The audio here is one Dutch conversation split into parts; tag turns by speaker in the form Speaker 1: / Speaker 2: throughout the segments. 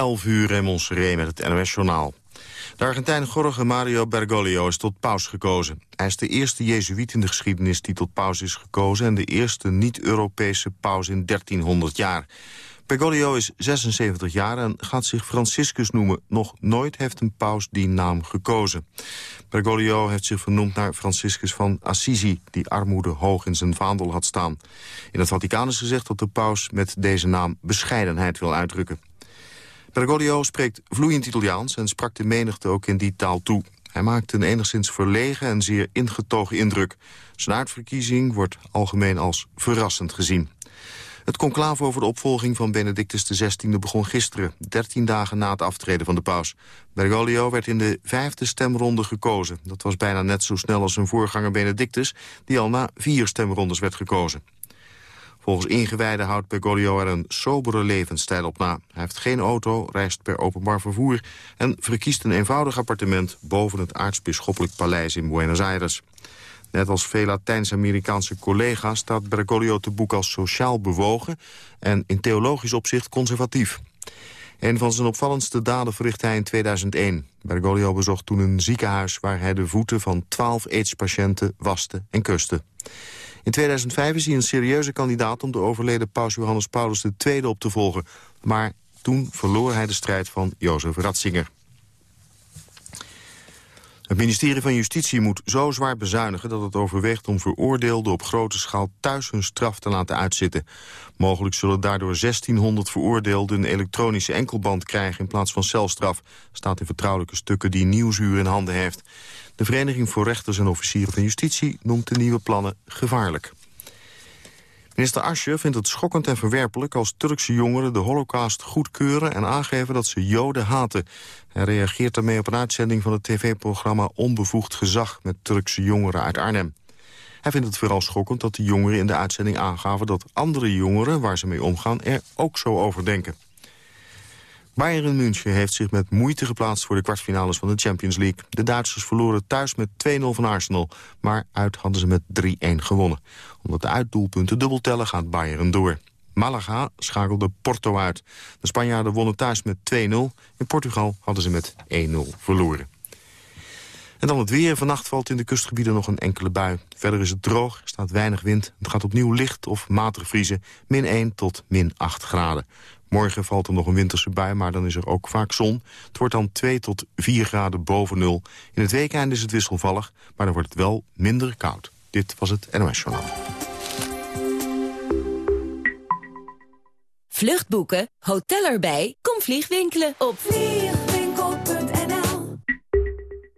Speaker 1: 11 uur Seré met het NOS-journaal. De Argentijn Jorge Mario Bergoglio is tot paus gekozen. Hij is de eerste jezuïet in de geschiedenis die tot paus is gekozen... en de eerste niet-Europese paus in 1300 jaar. Bergoglio is 76 jaar en gaat zich Franciscus noemen. Nog nooit heeft een paus die naam gekozen. Bergoglio heeft zich vernoemd naar Franciscus van Assisi... die armoede hoog in zijn vaandel had staan. In het Vaticaan is gezegd dat de paus met deze naam bescheidenheid wil uitdrukken. Bergoglio spreekt vloeiend Italiaans en sprak de menigte ook in die taal toe. Hij maakte een enigszins verlegen en zeer ingetogen indruk. Zijn uitverkiezing wordt algemeen als verrassend gezien. Het conclave over de opvolging van Benedictus XVI begon gisteren, 13 dagen na het aftreden van de paus. Bergoglio werd in de vijfde stemronde gekozen. Dat was bijna net zo snel als zijn voorganger Benedictus, die al na vier stemrondes werd gekozen. Volgens ingewijden houdt Bergoglio er een sobere levensstijl op na. Hij heeft geen auto, reist per openbaar vervoer... en verkiest een eenvoudig appartement boven het aartsbisschoppelijk paleis in Buenos Aires. Net als veel Latijns-Amerikaanse collega's staat Bergoglio te boek als sociaal bewogen... en in theologisch opzicht conservatief. Een van zijn opvallendste daden verrichtte hij in 2001. Bergoglio bezocht toen een ziekenhuis waar hij de voeten van 12 AIDS-patiënten waste en kuste. In 2005 is hij een serieuze kandidaat om de overleden paus Johannes Paulus II op te volgen. Maar toen verloor hij de strijd van Jozef Ratzinger. Het ministerie van Justitie moet zo zwaar bezuinigen dat het overweegt om veroordeelden op grote schaal thuis hun straf te laten uitzitten. Mogelijk zullen daardoor 1600 veroordeelden een elektronische enkelband krijgen in plaats van celstraf, staat in vertrouwelijke stukken die Nieuwsuur in handen heeft. De Vereniging voor Rechters en Officieren van Justitie noemt de nieuwe plannen gevaarlijk. Minister Asje vindt het schokkend en verwerpelijk als Turkse jongeren de holocaust goedkeuren en aangeven dat ze joden haten. Hij reageert daarmee op een uitzending van het tv-programma Onbevoegd Gezag met Turkse jongeren uit Arnhem. Hij vindt het vooral schokkend dat de jongeren in de uitzending aangaven dat andere jongeren waar ze mee omgaan er ook zo over denken. Bayern München heeft zich met moeite geplaatst voor de kwartfinales van de Champions League. De Duitsers verloren thuis met 2-0 van Arsenal, maar uit hadden ze met 3-1 gewonnen. Omdat de uitdoelpunten dubbel tellen gaat Bayern door. Malaga schakelde Porto uit. De Spanjaarden wonnen thuis met 2-0. In Portugal hadden ze met 1-0 verloren. En dan het weer. Vannacht valt in de kustgebieden nog een enkele bui. Verder is het droog, er staat weinig wind. Het gaat opnieuw licht of matig vriezen. Min 1 tot min 8 graden. Morgen valt er nog een winterse bui, maar dan is er ook vaak zon. Het wordt dan 2 tot 4 graden boven nul. In het weekend is het wisselvallig, maar dan wordt het wel minder koud. Dit was het NOS Journaal.
Speaker 2: Vluchtboeken, hotel erbij, kom vliegwinkelen op vliegwinkel.nl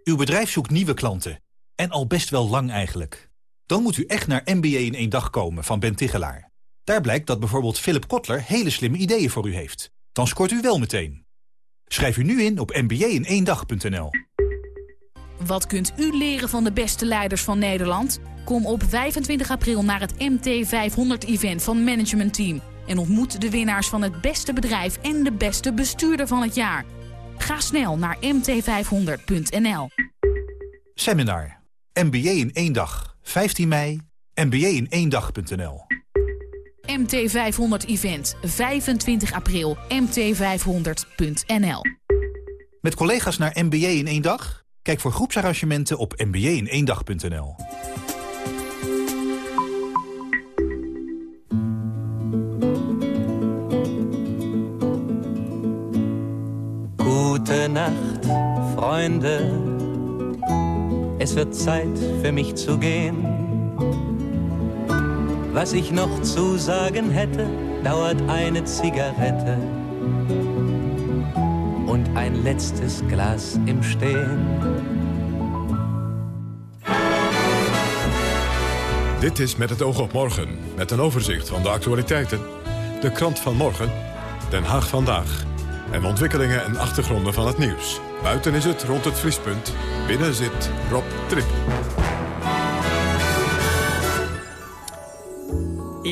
Speaker 3: Uw bedrijf zoekt nieuwe klanten. En al best wel lang eigenlijk. Dan moet u echt naar MBA in één dag komen van Ben Tigelaar. Daar blijkt dat bijvoorbeeld Philip Kotler hele slimme ideeën voor u heeft. Dan scoort u wel meteen. Schrijf u nu in op mba-in-één-dag.nl.
Speaker 4: Wat kunt u leren van de beste leiders van Nederland? Kom op 25 april naar het MT500-event van Management Team... en ontmoet de winnaars van het beste bedrijf en de beste bestuurder van het jaar. Ga snel naar mt500.nl.
Speaker 3: Seminar. MBA in één dag. 15 mei. MBA in één dag.nl.
Speaker 4: MT500 Event, 25 april, mt500.nl.
Speaker 3: Met collega's naar MBA in één dag? Kijk voor groepsarrangementen op mba-in-één-dag.nl.
Speaker 5: Gute Nacht, Freunde. Es wird Zeit für mich zu gehen. Was ich noch zu sagen hätte, dauert eine Zigarette und ein letztes Glas im Stehen.
Speaker 6: Dit is Met het oog op morgen, met een overzicht van de actualiteiten. De krant van morgen, Den Haag vandaag. En ontwikkelingen en achtergronden van het nieuws. Buiten is het rond het vriespunt. Binnen zit Rob Trip.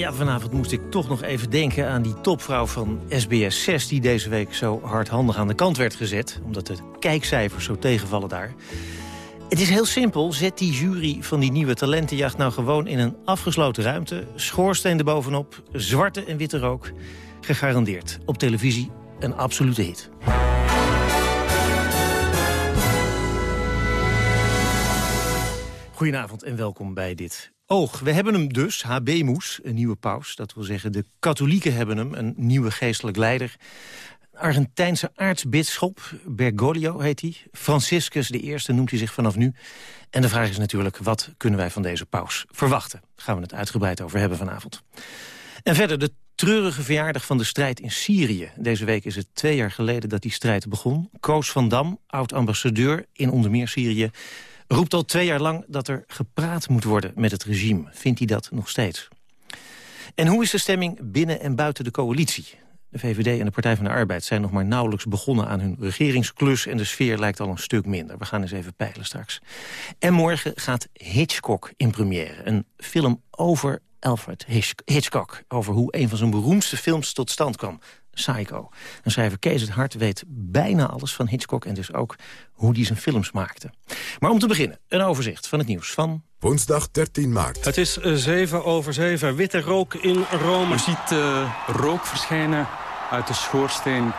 Speaker 7: Ja, vanavond moest ik toch nog even denken aan die topvrouw van SBS 6... die deze week zo hardhandig aan de kant werd gezet... omdat de kijkcijfers zo tegenvallen daar. Het is heel simpel. Zet die jury van die nieuwe talentenjacht nou gewoon in een afgesloten ruimte. Schoorsteen erbovenop, zwarte en witte rook. Gegarandeerd. Op televisie een absolute hit. Goedenavond en welkom bij dit Oog. We hebben hem dus, Habemus, een nieuwe paus. Dat wil zeggen, de katholieken hebben hem, een nieuwe geestelijk leider. Argentijnse aartsbisschop, Bergoglio heet hij. Franciscus de noemt hij zich vanaf nu. En de vraag is natuurlijk, wat kunnen wij van deze paus verwachten? Daar gaan we het uitgebreid over hebben vanavond. En verder de treurige verjaardag van de strijd in Syrië. Deze week is het twee jaar geleden dat die strijd begon. Koos van Dam, oud-ambassadeur in onder meer Syrië... roept al twee jaar lang dat er gepraat moet worden met het regime. Vindt hij dat nog steeds? En hoe is de stemming binnen en buiten de coalitie? De VVD en de Partij van de Arbeid zijn nog maar nauwelijks begonnen aan hun regeringsklus... en de sfeer lijkt al een stuk minder. We gaan eens even peilen straks. En morgen gaat Hitchcock in première. Een film over Alfred Hitchcock. Over hoe een van zijn beroemdste films tot stand kwam. Psycho. Een schrijver Kees het Hart weet bijna alles van Hitchcock... en dus ook hoe hij zijn films maakte. Maar om te beginnen, een overzicht van het nieuws van...
Speaker 6: Woensdag 13 maart.
Speaker 8: Het is 7 over 7. Witte rook in Rome.
Speaker 9: Je ziet uh, rook verschijnen uit de schoorsteen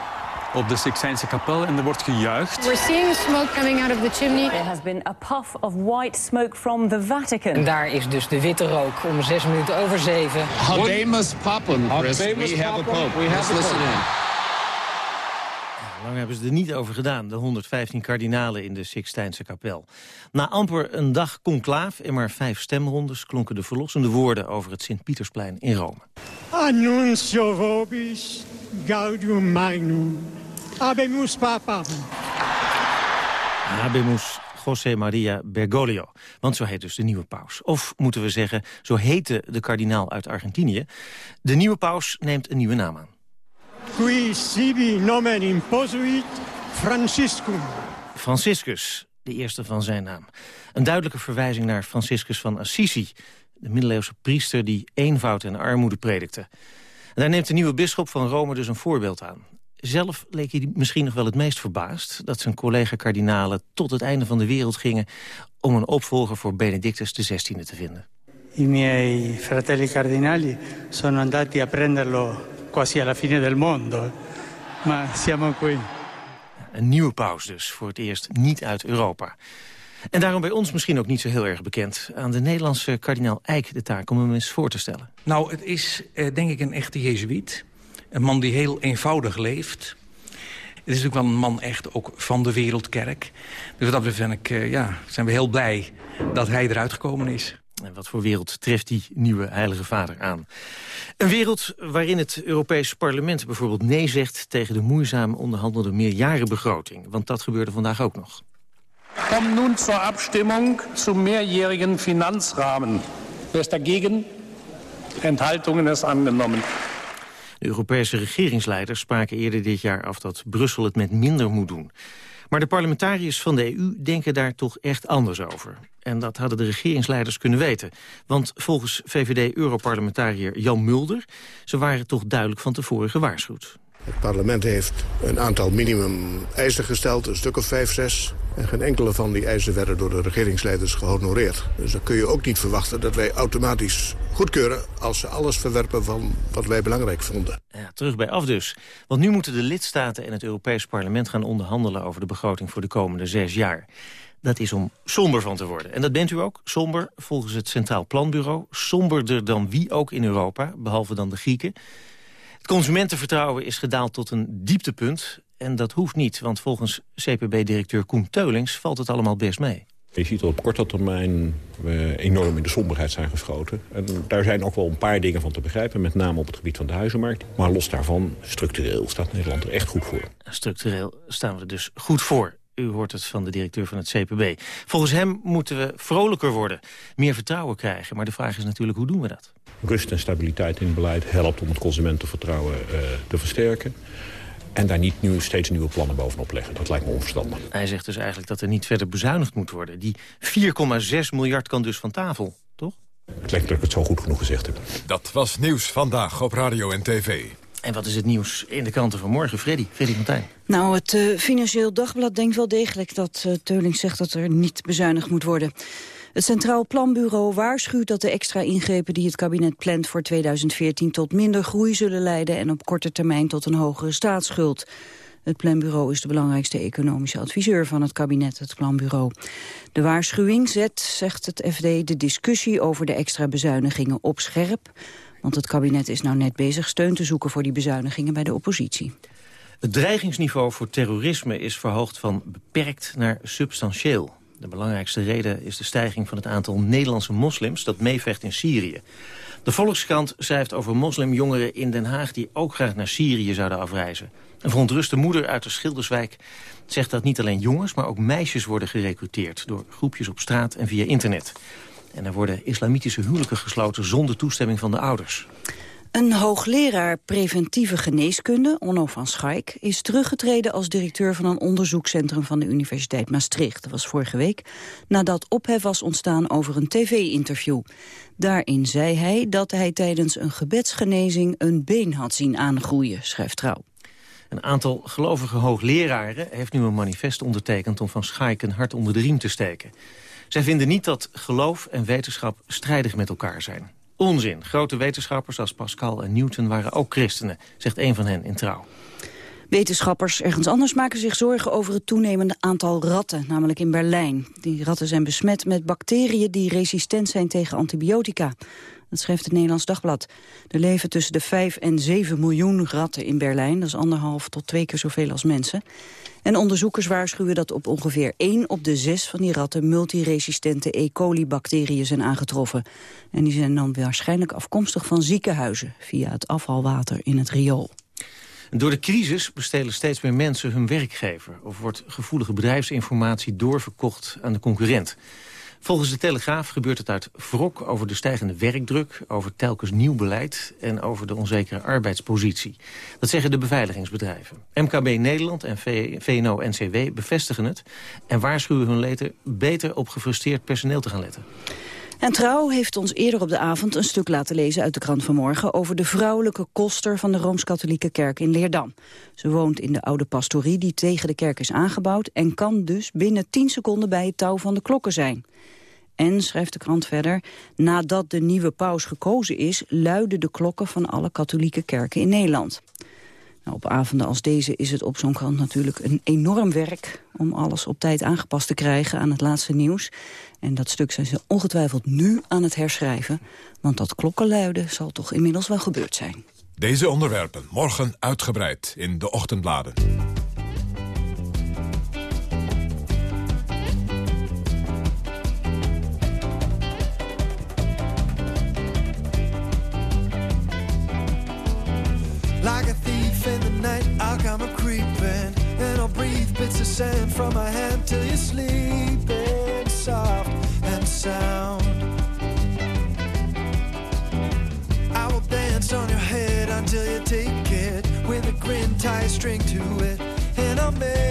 Speaker 9: op de Sixtijnse kapel en er wordt gejuicht.
Speaker 10: We're seeing smoke coming out of the chimney.
Speaker 11: There has been a puff of white smoke from the Vatican.
Speaker 12: En daar is dus de witte rook om zes minuten over zeven.
Speaker 13: Habemus Chris. We have a pope. We have listen in.
Speaker 7: Lang hebben ze er niet over gedaan, de 115 kardinalen in de Sixtijnse kapel. Na amper een dag conclaaf en maar vijf stemrondes... klonken de verlossende woorden over het Sint-Pietersplein in Rome.
Speaker 14: Annuncio vobis, gaudium magnum, habemus papam.
Speaker 7: Habemus José Maria Bergoglio. Want zo heet dus de nieuwe paus. Of moeten we zeggen, zo heette de kardinaal uit Argentinië. De nieuwe paus neemt een nieuwe naam aan.
Speaker 14: Qui sibi nomen imposuit Franciscum.
Speaker 7: Franciscus, de eerste van zijn naam. Een duidelijke verwijzing naar Franciscus van Assisi... de middeleeuwse priester die eenvoud en armoede predikte. En daar neemt de nieuwe bisschop van Rome dus een voorbeeld aan. Zelf leek hij misschien nog wel het meest verbaasd... dat zijn collega-kardinalen tot het einde van de wereld gingen... om een opvolger voor Benedictus XVI te vinden.
Speaker 15: I miei fratelli cardinali sono andati a prenderlo quasi alla fine del mondo. Maar siamo qui.
Speaker 7: Een nieuwe paus dus, voor het eerst niet uit Europa. En daarom bij ons misschien ook niet zo heel erg bekend. Aan de Nederlandse kardinaal Eijk de taak om hem eens voor te stellen.
Speaker 16: Nou, het is eh, denk ik een echte jezuïet. Een man die heel eenvoudig leeft. Het is natuurlijk wel een man echt ook van de wereldkerk. Dus wat dat betreft ik, eh, ja, zijn we heel blij dat hij eruit gekomen is.
Speaker 7: En wat voor wereld treft die nieuwe heilige vader aan? Een wereld waarin het Europese parlement bijvoorbeeld nee zegt... tegen de moeizaam onderhandelde meerjarenbegroting. Want dat gebeurde vandaag ook nog.
Speaker 17: Kom nun zur Abstimmung zum mehrjährigen Finanzrahmen. Wer ist dagegen? Enthaltungen ist angenommen.
Speaker 7: De Europese regeringsleiders spraken eerder dit jaar af dat Brussel het met minder moet doen. Maar de parlementariërs van de EU denken daar toch echt anders over. En dat hadden de regeringsleiders kunnen weten. Want volgens VVD-europarlementariër Jan Mulder... ze waren toch duidelijk van tevoren gewaarschuwd.
Speaker 18: Het parlement heeft een aantal minimum eisen gesteld, een stuk of vijf, zes. En geen enkele van die eisen werden door de regeringsleiders gehonoreerd. Dus dan kun je ook niet verwachten dat wij automatisch goedkeuren... als ze alles verwerpen van wat wij belangrijk vonden.
Speaker 7: Ja, terug bij af dus. Want nu moeten de lidstaten en het Europees Parlement gaan onderhandelen... over de begroting voor de komende zes jaar. Dat is om somber van te worden. En dat bent u ook, somber, volgens het Centraal Planbureau. Somberder dan wie ook in Europa, behalve dan de Grieken. Het consumentenvertrouwen is gedaald tot een dieptepunt. En dat hoeft niet, want volgens CPB-directeur Koen Teulings valt het allemaal best mee.
Speaker 19: Je ziet dat op korte termijn we enorm in de somberheid zijn geschoten. En daar zijn ook wel een paar dingen van te begrijpen, met name op het gebied van de huizenmarkt. Maar los daarvan, structureel staat Nederland er echt goed voor.
Speaker 7: Structureel staan we er dus goed voor. U hoort het van de directeur van het CPB. Volgens hem moeten we vrolijker worden, meer vertrouwen krijgen. Maar de vraag is natuurlijk, hoe doen we dat?
Speaker 19: Rust en stabiliteit in het beleid helpt om het consumentenvertrouwen uh, te versterken. En daar niet nu steeds nieuwe plannen bovenop leggen. Dat lijkt me onverstandig.
Speaker 7: Hij zegt dus eigenlijk dat er niet verder bezuinigd moet worden. Die 4,6 miljard kan dus van tafel, toch?
Speaker 19: Het lijkt dat ik het zo goed genoeg gezegd heb.
Speaker 6: Dat was Nieuws Vandaag op Radio en TV.
Speaker 7: En wat is het nieuws in de kranten van morgen? Freddy, Freddy Montijn.
Speaker 20: Nou, het uh, Financieel Dagblad denkt wel degelijk dat uh, zegt dat er niet bezuinigd moet worden. Het Centraal Planbureau waarschuwt dat de extra ingrepen die het kabinet plant voor 2014 tot minder groei zullen leiden en op korte termijn tot een hogere staatsschuld. Het planbureau is de belangrijkste economische adviseur van het kabinet, het planbureau. De waarschuwing zet, zegt het FD, de discussie over de extra bezuinigingen op scherp. Want het kabinet is nou net bezig steun te zoeken voor die bezuinigingen bij de oppositie.
Speaker 7: Het dreigingsniveau voor terrorisme is verhoogd van beperkt naar substantieel. De belangrijkste reden is de stijging van het aantal Nederlandse moslims dat meevecht in Syrië. De Volkskrant schrijft over moslimjongeren in Den Haag die ook graag naar Syrië zouden afreizen. Een verontruste moeder uit de Schilderswijk zegt dat niet alleen jongens, maar ook meisjes worden gerecruiteerd door groepjes op straat en via internet. En er worden islamitische huwelijken gesloten zonder toestemming van de ouders.
Speaker 20: Een hoogleraar preventieve geneeskunde, Onno van Schaik... is teruggetreden als directeur van een onderzoekscentrum van de Universiteit Maastricht. Dat was vorige week, nadat ophef was ontstaan over een tv-interview. Daarin zei hij dat hij tijdens een gebedsgenezing een been had zien aangroeien, schrijft Trouw.
Speaker 7: Een aantal gelovige hoogleraren heeft nu een manifest ondertekend... om Van Schaik een hart onder de riem te steken. Zij vinden niet dat geloof en wetenschap strijdig met elkaar zijn. Onzin. Grote wetenschappers als Pascal en Newton waren ook christenen, zegt een van hen in Trouw.
Speaker 20: Wetenschappers ergens anders maken zich zorgen over het toenemende aantal ratten, namelijk in Berlijn. Die ratten zijn besmet met bacteriën die resistent zijn tegen antibiotica. Dat schrijft het Nederlands Dagblad. Er leven tussen de 5 en 7 miljoen ratten in Berlijn. Dat is anderhalf tot twee keer zoveel als mensen. En onderzoekers waarschuwen dat op ongeveer 1 op de 6 van die ratten multiresistente E. coli-bacteriën zijn aangetroffen. En die zijn dan waarschijnlijk afkomstig van ziekenhuizen via het afvalwater in het riool.
Speaker 7: Door de crisis bestelen steeds meer mensen hun werkgever... of wordt gevoelige bedrijfsinformatie doorverkocht aan de concurrent. Volgens de Telegraaf gebeurt het uit wrok over de stijgende werkdruk... over telkens nieuw beleid en over de onzekere arbeidspositie. Dat zeggen de beveiligingsbedrijven. MKB Nederland en VNO-NCW bevestigen het... en waarschuwen hun leden beter op gefrustreerd personeel te gaan letten.
Speaker 20: En Trouw heeft ons eerder op de avond een stuk laten lezen uit de krant van morgen over de vrouwelijke koster van de Rooms-Katholieke Kerk in Leerdam. Ze woont in de oude pastorie die tegen de kerk is aangebouwd en kan dus binnen 10 seconden bij het touw van de klokken zijn. En, schrijft de krant verder, nadat de nieuwe paus gekozen is... luiden de klokken van alle katholieke kerken in Nederland. Nou, op avonden als deze is het op zo'n krant natuurlijk een enorm werk... om alles op tijd aangepast te krijgen aan het laatste nieuws. En dat stuk zijn ze ongetwijfeld nu aan het herschrijven... want dat klokkenluiden zal toch inmiddels wel gebeurd zijn.
Speaker 6: Deze onderwerpen morgen uitgebreid in de ochtendbladen.
Speaker 21: Like a thief in the night, I'll come a creeping. And I'll breathe bits of sand from my sound. I will dance on your head until you take it. With a grin, tie a string to it. And I'll make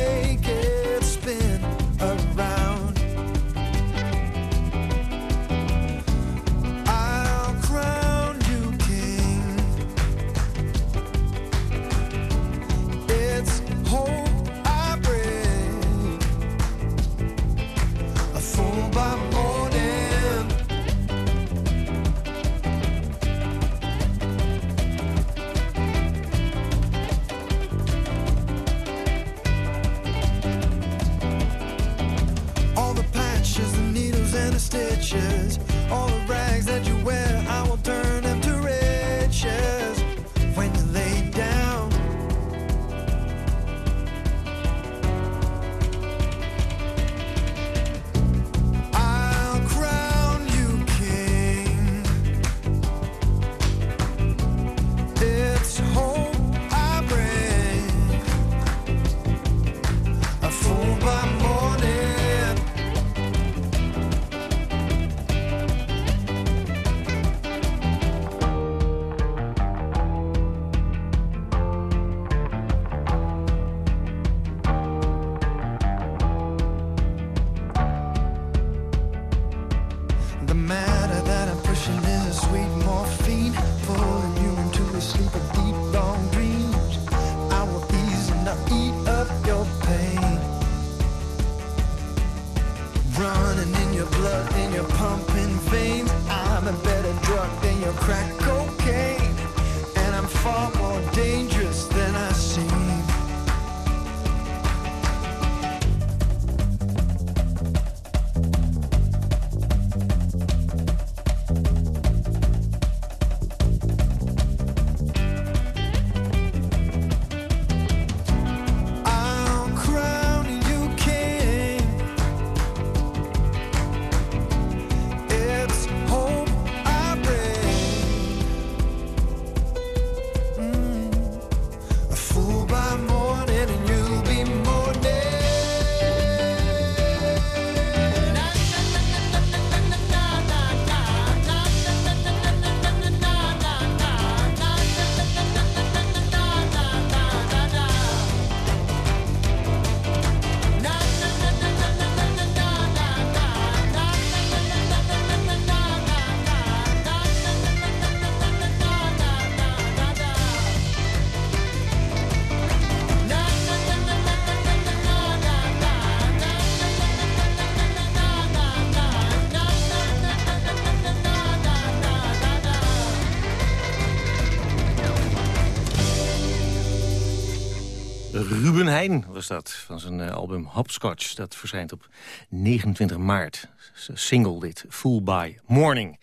Speaker 7: van zijn uh, album Hopscotch. Dat verschijnt op 29 maart. Single dit, Full by Morning.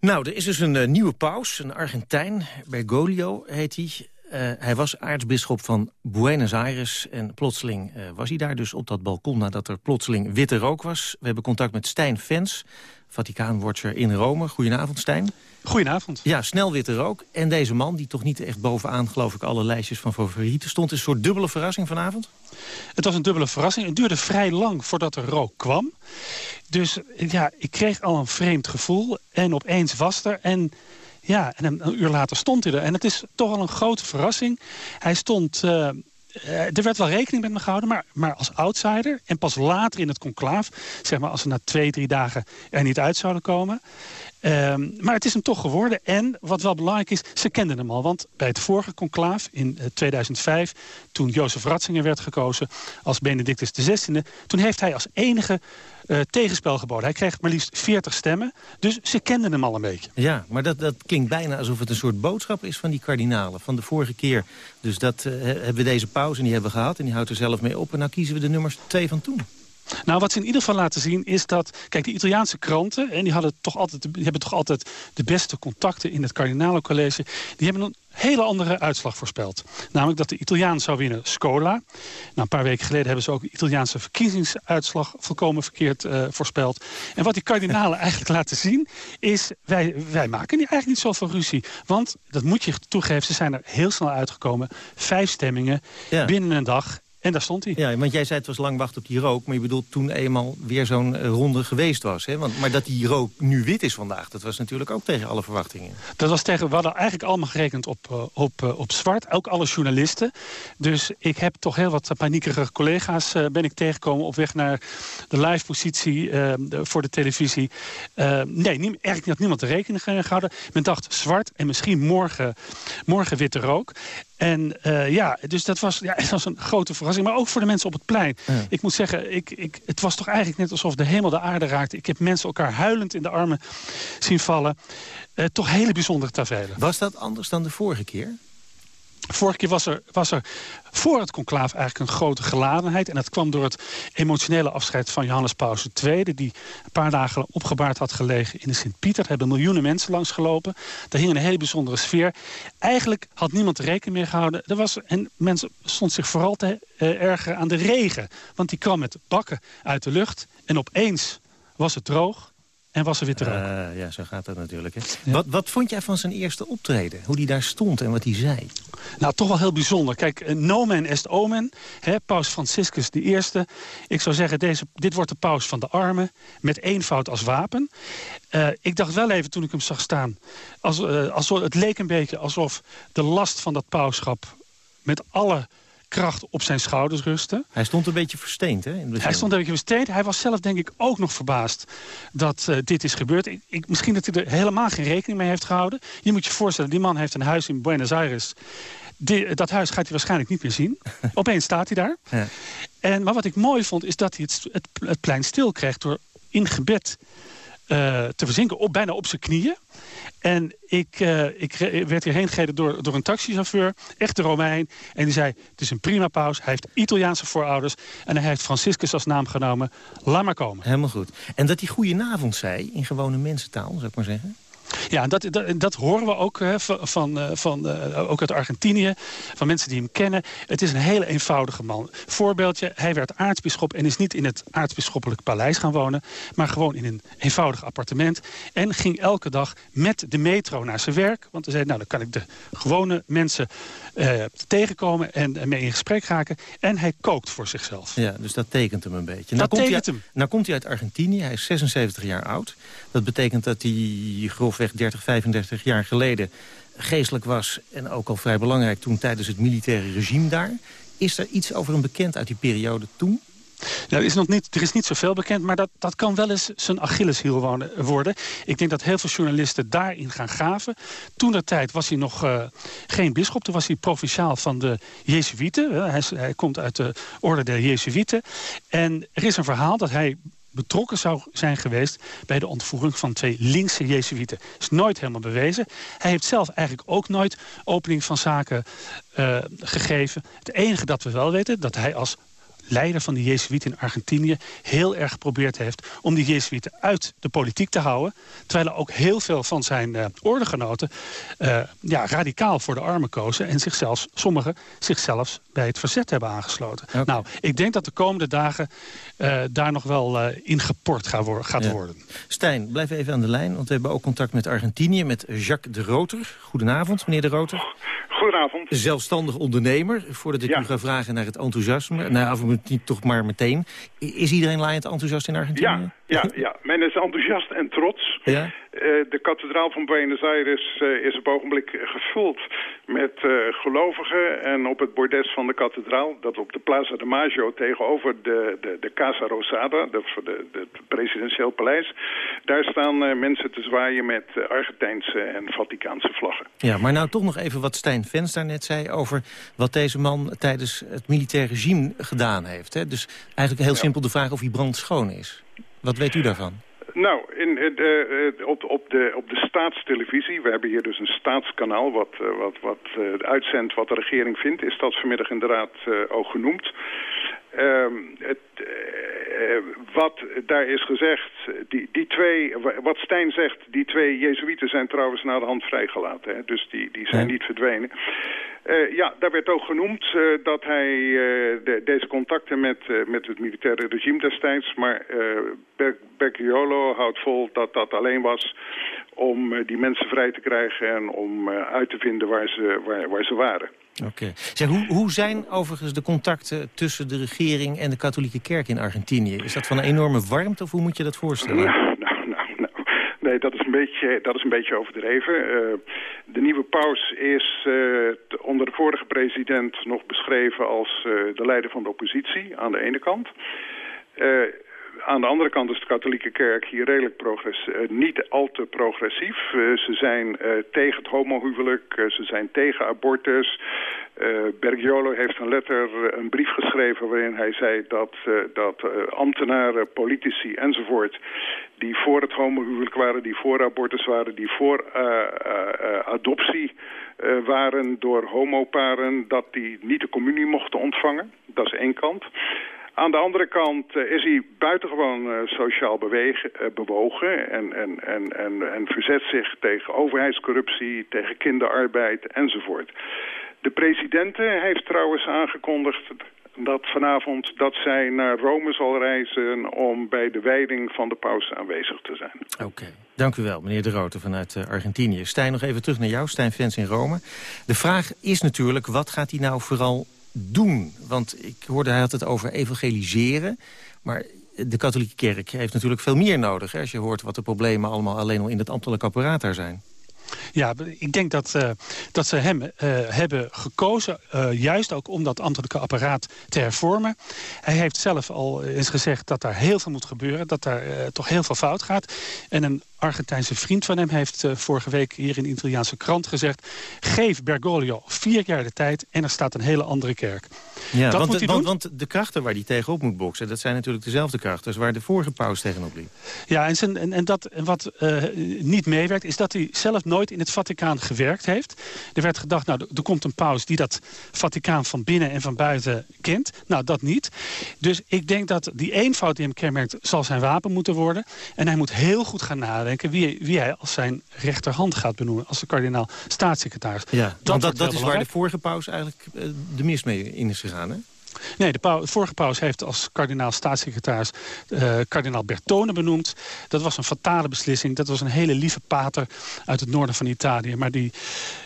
Speaker 7: Nou, er is dus een uh, nieuwe paus, een Argentijn. Bergoglio heet hij. Hij was aartsbisschop van Buenos Aires en plotseling was hij daar dus op dat balkon... nadat er plotseling witte rook was. We hebben contact met Stijn Vens, Vaticaanwatcher in Rome. Goedenavond, Stijn.
Speaker 22: Goedenavond.
Speaker 7: Ja, snel witte rook. En deze man, die toch niet echt bovenaan, geloof ik, alle lijstjes van favorieten stond... is een soort dubbele verrassing vanavond?
Speaker 22: Het was een dubbele verrassing. Het duurde vrij lang voordat er rook kwam. Dus ja, ik kreeg al een vreemd gevoel. En opeens was er. En ja, en een, uur later stond hij er. En het is toch al een grote verrassing. Hij stond... Uh, er werd wel rekening met me gehouden, maar, maar als outsider. En pas later in het conclaaf, zeg maar als ze na twee, drie dagen er niet uit zouden komen. Um, maar het is hem toch geworden. En wat wel belangrijk is, ze kenden hem al. Want bij het vorige conclaaf in uh, 2005, toen Jozef Ratzinger werd gekozen als Benedictus XVI... toen heeft hij als enige uh, tegenspel geboden. Hij kreeg maar liefst 40 stemmen. Dus ze kenden hem al een beetje.
Speaker 7: Ja, maar dat, dat klinkt bijna alsof het een soort boodschap is van die kardinalen. Van de vorige keer. Dus dat uh, hebben we deze pauze en die hebben we gehad. En die houdt er zelf mee op. En nou kiezen we de nummers twee van toen.
Speaker 22: Nou, wat ze in ieder geval laten zien is dat... Kijk, de Italiaanse kranten, en die, hadden toch altijd, die hebben toch altijd de beste contacten in het kardinalencollege... die hebben hele andere uitslag voorspeld. Namelijk dat de Italiaan zou winnen Scola. Nou, een paar weken geleden hebben ze ook de Italiaanse verkiezingsuitslag volkomen verkeerd uh, voorspeld. En wat die kardinalen eigenlijk laten zien is, wij, wij maken eigenlijk niet zoveel ruzie. Want, dat moet je toegeven, ze zijn er heel snel uitgekomen. Vijf stemmingen ja. binnen een dag. En daar stond hij.
Speaker 7: Ja, want jij zei het was lang wachten op die rook. Maar je bedoelt toen eenmaal weer zo'n uh, ronde geweest was. Hè? Want, maar dat die rook nu wit is vandaag, dat was natuurlijk ook tegen alle verwachtingen.
Speaker 22: Dat was tegen, we hadden eigenlijk allemaal gerekend op, uh, op, uh, op zwart. Ook alle journalisten. Dus ik heb toch heel wat paniekerige collega's ben ik tegengekomen op weg naar de live positie voor de televisie. nee, nie, eigenlijk had niemand de rekening gehouden. Men dacht zwart en misschien morgen, morgen witte rook. En uh, ja, dus dat was, ja, dat was een grote verrassing. Maar ook voor de mensen op het plein. Ja. Ik moet zeggen, ik, ik, het was toch eigenlijk net alsof de hemel de aarde raakte. Ik heb mensen elkaar huilend in de armen zien vallen. Uh, toch hele bijzondere tafereelen.
Speaker 7: Was dat anders dan de vorige keer?
Speaker 22: Vorige keer was er, was er voor het conclaaf eigenlijk een grote geladenheid. En dat kwam door het emotionele afscheid van Johannes Paus II... die een paar dagen opgebaard had gelegen in de Sint-Pieter. Er hebben miljoenen mensen langsgelopen. Daar hing een hele bijzondere sfeer. Eigenlijk had niemand rekening mee gehouden. Er was, en mensen stond zich vooral te uh, erger aan de regen. Want die kwam met bakken uit de lucht. En opeens was het droog. En was er witte rook.
Speaker 7: Uh, ja, zo gaat dat natuurlijk. Hè? Ja. Wat, wat vond jij van zijn eerste optreden? Hoe die daar stond en wat hij zei?
Speaker 22: Nou, toch wel heel bijzonder. Kijk, uh, nomen est omen. Hè, paus Franciscus I. Ik zou zeggen, deze, dit wordt de paus van de armen. Met eenvoud als wapen. Uh, ik dacht wel even toen ik hem zag staan. Als, als, het leek een beetje alsof de last van dat pauschap... met alle kracht op zijn schouders rusten.
Speaker 7: Hij stond een beetje versteend, hè? In
Speaker 22: hij stond een beetje versteend. Hij was zelf denk ik ook nog verbaasd dat uh, dit is gebeurd. Ik, ik, misschien dat hij er helemaal geen rekening mee heeft gehouden. Je moet je voorstellen, die man heeft een huis in Buenos Aires. Die, dat huis gaat hij waarschijnlijk niet meer zien. Opeens staat hij daar. Ja. En, maar wat ik mooi vond, is dat hij het, het, het plein stil kreeg... door in gebed uh, te verzinken, op, bijna op zijn knieën. En ik, uh, ik werd hierheen gereden door, door een taxichauffeur, echte Romein. En die zei, het is een prima paus. Hij heeft Italiaanse voorouders. En hij heeft Franciscus als naam genomen. Laat maar komen.
Speaker 7: Helemaal goed. En dat hij goedenavond zei, in gewone mensentaal, zou ik maar zeggen.
Speaker 22: Ja, dat, dat, dat, horen we ook hè, van, van, uh, ook uit Argentinië, van mensen die hem kennen. Het is een hele eenvoudige man. Voorbeeldje, hij werd aartsbisschop en is niet in het aartsbisschoppelijk paleis gaan wonen, maar gewoon in een eenvoudig appartement. En ging elke dag met de metro naar zijn werk. Want hij zei, nou dan kan ik de gewone mensen uh, tegenkomen en uh, mee in gesprek raken. En hij kookt voor zichzelf.
Speaker 7: Ja, dus dat tekent hem een beetje.
Speaker 22: Dat
Speaker 7: nou
Speaker 22: tekent
Speaker 7: hij,
Speaker 22: hem.
Speaker 7: Nou komt hij uit Argentinië, hij is 76 jaar oud. Dat betekent dat hij grofweg 30, 35 jaar geleden geestelijk was... en ook al vrij belangrijk toen tijdens het militaire regime daar. Is er iets over hem bekend uit die periode toen?
Speaker 22: Nou, is nog niet, er is niet zoveel bekend, maar dat, dat kan wel eens zijn Achilleshiel worden. Ik denk dat heel veel journalisten daarin gaan graven. Toen de tijd was hij nog uh, geen bischop. Toen was hij provinciaal van de Jezuïeten. Hij, hij, komt uit de orde der Jezuïeten. En er is een verhaal dat hij betrokken zou zijn geweest... bij de ontvoering van twee linkse jezuïeten. is nooit helemaal bewezen. Hij heeft zelf eigenlijk ook nooit opening van zaken uh, gegeven. Het enige dat we wel weten, dat hij als leider van de Jezuïeten in Argentinië... heel erg geprobeerd heeft om die Jezuïeten uit de politiek te houden. Terwijl er ook heel veel van zijn uh, ordegenoten uh, ja, radicaal voor de armen kozen... en zichzelf, sommigen zichzelf bij het verzet hebben aangesloten. Okay. Nou, ik denk dat de komende dagen uh, daar nog wel in geport gaat, wo gaat ja. worden.
Speaker 7: Stijn, blijf even aan de lijn, want we hebben ook contact met Argentinië... met Jacques de Roter. Goedenavond, meneer de Roter.
Speaker 23: Goedenavond.
Speaker 7: Zelfstandig ondernemer. Voordat ik ja. u ga vragen naar het enthousiasme. Nou, niet toch maar meteen. Is iedereen laaiend enthousiast in Argentinië?
Speaker 23: Ja, ja, ja. men is enthousiast en trots.
Speaker 7: Ja?
Speaker 23: Uh, de kathedraal van Buenos Aires uh, is op ogenblik gevuld met uh, gelovigen. En op het bordes van de kathedraal, dat op de Plaza de Maggio tegenover de, de, de Casa Rosada, de, de, de, het presidentieel paleis. Daar staan mensen te zwaaien met Argentijnse en Vaticaanse vlaggen.
Speaker 7: Ja, maar nou toch nog even wat Stijn Vens daarnet zei over wat deze man tijdens het militair regime gedaan heeft. Hè? Dus eigenlijk heel ja. simpel de vraag of hij brandschoon is. Wat weet u daarvan?
Speaker 23: Nou, in, uh, op, op, de, op de staatstelevisie, we hebben hier dus een staatskanaal wat, uh, wat, wat uitzendt wat de regering vindt, is dat vanmiddag inderdaad ook genoemd. Um, het, wat daar is gezegd, die, die twee, wat Stijn zegt, die twee Jezuïeten zijn trouwens naar de hand vrijgelaten. Hè? Dus die, die zijn ja. niet verdwenen. Uh, ja, daar werd ook genoemd uh, dat hij uh, de, deze contacten met, met het militaire regime destijds... maar Becchiolo houdt vol dat dat alleen was om die mensen vrij te krijgen... en om uit te vinden waar ze, waar, waar ze waren.
Speaker 7: Oké. Hoe, hoe zijn overigens de contacten tussen de regering en de katholieke kerk in Argentinië? Is dat van een enorme warmte of hoe moet je dat voorstellen?
Speaker 23: Nou, nou, nou, nou. Nee, dat is een beetje, dat is een beetje overdreven. Uh, de nieuwe paus is uh, onder de vorige president nog beschreven als uh, de leider van de oppositie aan de ene kant. Aan de andere kant is de katholieke kerk hier redelijk progress, uh, niet al te progressief. Uh, ze zijn uh, tegen het homohuwelijk, ze zijn tegen abortus. Bergiolo heeft een letter, een brief geschreven waarin hij zei dat, dat ambtenaren, politici enzovoort... die voor het homohuwelijk waren, die voor abortus waren, die voor adoptie waren door homoparen... dat die niet de communie mochten ontvangen. Dat is één kant. Aan de andere kant uh, is hij buitengewoon uh, sociaal uh, bewogen en, en, en, en, en verzet zich tegen overheidscorruptie, tegen kinderarbeid enzovoort. De president heeft trouwens aangekondigd dat vanavond dat zij naar Rome zal reizen om bij de wijding van de paus aanwezig te zijn.
Speaker 7: Oké, dank u wel, meneer De Roote vanuit Argentinië. Stijn, nog even terug naar jou, Stijn Vens in Rome. De vraag is natuurlijk, wat gaat hij nou vooral doen? Want ik hoorde hij had het over evangeliseren. Maar de katholieke kerk heeft natuurlijk veel meer nodig. Hè, als je hoort wat de problemen allemaal alleen al in het ambtelijk apparaat daar zijn.
Speaker 22: Ja, ik denk dat, uh, dat ze hem uh, hebben gekozen... Uh, juist ook om dat ambtelijke apparaat te hervormen. Hij heeft zelf al eens gezegd dat daar heel veel moet gebeuren. Dat daar toch heel veel fout gaat. En een Argentijnse vriend van hem heeft vorige week hier in de Italiaanse krant gezegd... geef Bergoglio vier jaar de tijd en er staat een hele andere kerk.
Speaker 7: Ja, dat want, moet hij want, want de krachten waar hij tegenop moet boksen... dat zijn natuurlijk dezelfde krachten als waar de vorige paus tegenop liep.
Speaker 22: Ja, en, zijn, en, en dat, wat uh, niet meewerkt is dat hij zelf nooit in het Vaticaan gewerkt heeft. Er werd gedacht, nou, er komt een paus die dat Vaticaan van binnen en van buiten kent. Nou, dat niet. Dus ik denk dat die eenvoud die hem kenmerkt zal zijn wapen moeten worden. En hij moet heel goed gaan nadenken wie, wie hij als zijn rechterhand gaat benoemen. Als de kardinaal staatssecretaris.
Speaker 7: Ja, dat, dat, dat is waar de vorige paus eigenlijk uh, de mis mee in is hè?
Speaker 22: Nee, de, paus, vorige paus heeft als kardinaal staatssecretaris uh, kardinaal Bertone benoemd. Dat was een fatale beslissing. Dat was een hele lieve pater uit het noorden van Italië. Maar die,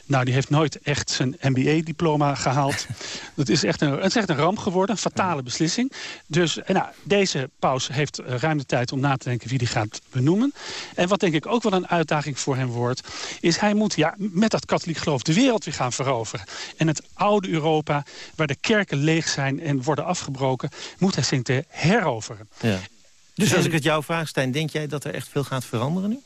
Speaker 22: nou, die heeft nooit echt zijn MBA-diploma gehaald. dat is echt een, het is echt een ramp geworden, een fatale beslissing. Dus nou, deze paus heeft ruim de tijd om na te denken wie die gaat benoemen. En wat denk ik ook wel een uitdaging voor hem wordt... is hij moet ja, met dat katholiek geloof de wereld weer gaan veroveren. En het oude Europa, waar de kerken leeg zijn en worden afgebroken... moet hij zien te heroveren.
Speaker 7: Ja. Dus als ik het jou vraag, Stijn, denk jij dat er echt veel gaat veranderen nu?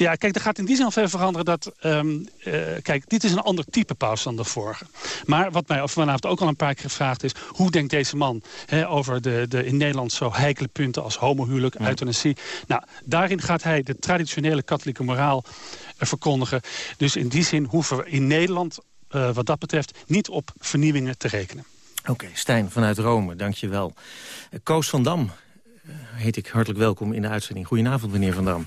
Speaker 22: Ja, kijk, er gaat in die zin al veel veranderen dat... ehm, eh, kijk, dit is een ander type paus dan de vorige. Maar wat mij vanavond ook al een paar keer gevraagd is... hoe denkt deze man hè, over de, de in Nederland zo heikele punten... als homohuwelijk, euthanasie? Nou, daarin gaat hij de traditionele katholieke moraal eh, verkondigen. Dus in die zin hoeven we in Nederland, eh, wat dat betreft... niet op vernieuwingen te rekenen.
Speaker 7: Oké, Stijn vanuit Rome, dankjewel. Koos van Dam heet ik hartelijk welkom in de uitzending. Goedenavond, meneer Van Dam.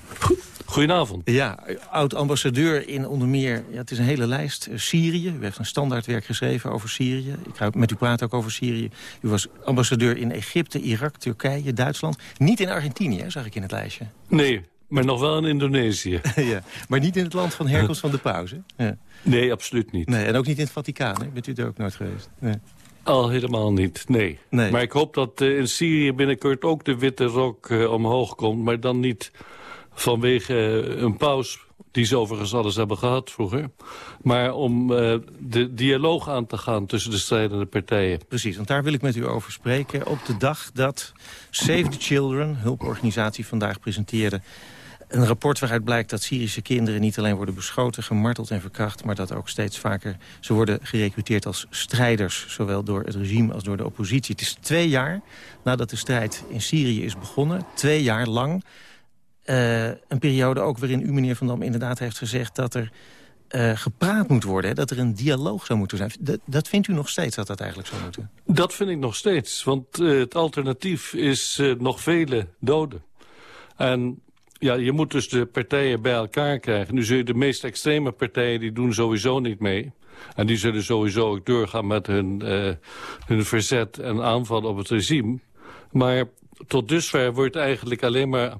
Speaker 24: Goedenavond.
Speaker 7: Ja, oud-ambassadeur in onder meer, ja, het is een hele lijst, uh, Syrië. U heeft een standaardwerk geschreven over Syrië. Ik ga met u praten ook over Syrië. U was ambassadeur in Egypte, Irak, Turkije, Duitsland. Niet in Argentinië, zag ik in het lijstje.
Speaker 24: Nee, maar nog wel in Indonesië.
Speaker 7: ja, maar niet in het land van Herkels van de Paus, hè? Ja.
Speaker 24: Nee, absoluut niet.
Speaker 7: Nee, en ook niet in het Vaticaan, hè? Bent u er ook nooit geweest? Nee.
Speaker 24: Al helemaal niet, nee.
Speaker 7: nee.
Speaker 24: Maar ik hoop dat uh, in Syrië binnenkort ook de witte rok uh, omhoog komt. Maar dan niet vanwege uh, een paus, die ze overigens alles hebben gehad vroeger. Maar om de dialoog aan te gaan tussen de strijdende partijen.
Speaker 7: Precies, want daar wil ik met u over spreken. Op de dag dat Save the Children, hulporganisatie, vandaag presenteerde... Een rapport waaruit blijkt dat Syrische kinderen niet alleen worden beschoten, gemarteld en verkracht, maar dat ook steeds vaker ze worden gerecruiteerd als strijders, zowel door het regime als door de oppositie. Het is twee jaar nadat de strijd in Syrië is begonnen, twee jaar lang. Uh, een periode ook waarin u, meneer Van Dam, inderdaad heeft gezegd dat er uh, gepraat moet worden, hè? dat er een dialoog zou moeten zijn. Dat, vindt u nog steeds dat dat eigenlijk zou moeten?
Speaker 24: Dat vind ik nog steeds, want uh, het alternatief is nog vele doden. En ja, je moet dus de partijen bij elkaar krijgen. Nu zul je de meest extreme partijen, die doen sowieso niet mee. En die zullen sowieso ook doorgaan met hun, hun verzet en aanval op het regime. Maar tot dusver wordt eigenlijk alleen maar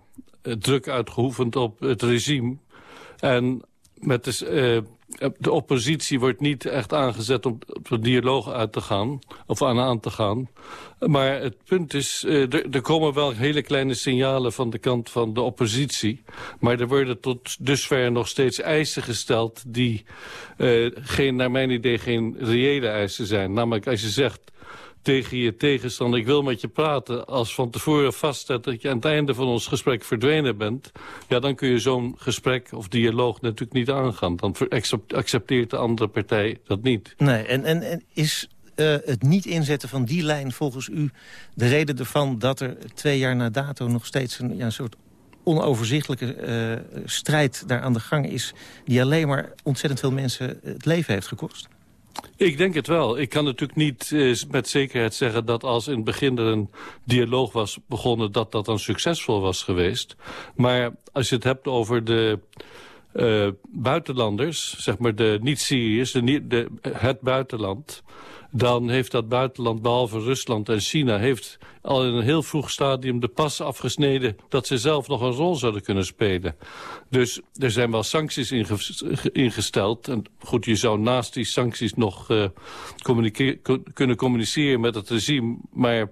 Speaker 24: druk uitgeoefend op het regime. En met de, uh, de oppositie wordt niet echt aangezet om op dialoog uit te gaan, of aan aan te gaan. Maar het punt is, uh, er, komen wel hele kleine signalen van de kant van de oppositie. Maar er worden tot dusver nog steeds eisen gesteld die geen, naar mijn idee geen reële eisen zijn. Namelijk als je zegt tegen je tegenstander, ik wil met je praten... als van tevoren vaststelt dat je aan het einde van ons gesprek verdwenen bent... ja, dan kun je zo'n gesprek of dialoog natuurlijk niet aangaan. Dan accepteert de andere partij dat niet.
Speaker 7: Nee, en, en, en is uh, het niet inzetten van die lijn volgens u de reden ervan... dat er twee jaar na dato nog steeds een, ja, een soort onoverzichtelijke uh, strijd daar aan de gang is... die alleen maar ontzettend veel mensen het leven heeft gekost?
Speaker 24: Ik denk het wel. Ik kan natuurlijk niet uh, met zekerheid zeggen dat als in het begin er een dialoog was begonnen... dat dat dan succesvol was geweest. Maar als je het hebt over de uh, buitenlanders, zeg maar de niet-Syriërs, de, het buitenland dan heeft dat buitenland, behalve Rusland en China... heeft al in een heel vroeg stadium de pas afgesneden... dat ze zelf nog een rol zouden kunnen spelen. Dus er zijn wel sancties inge ingesteld. En goed, je zou naast die sancties nog communiceer kunnen communiceren met het regime... maar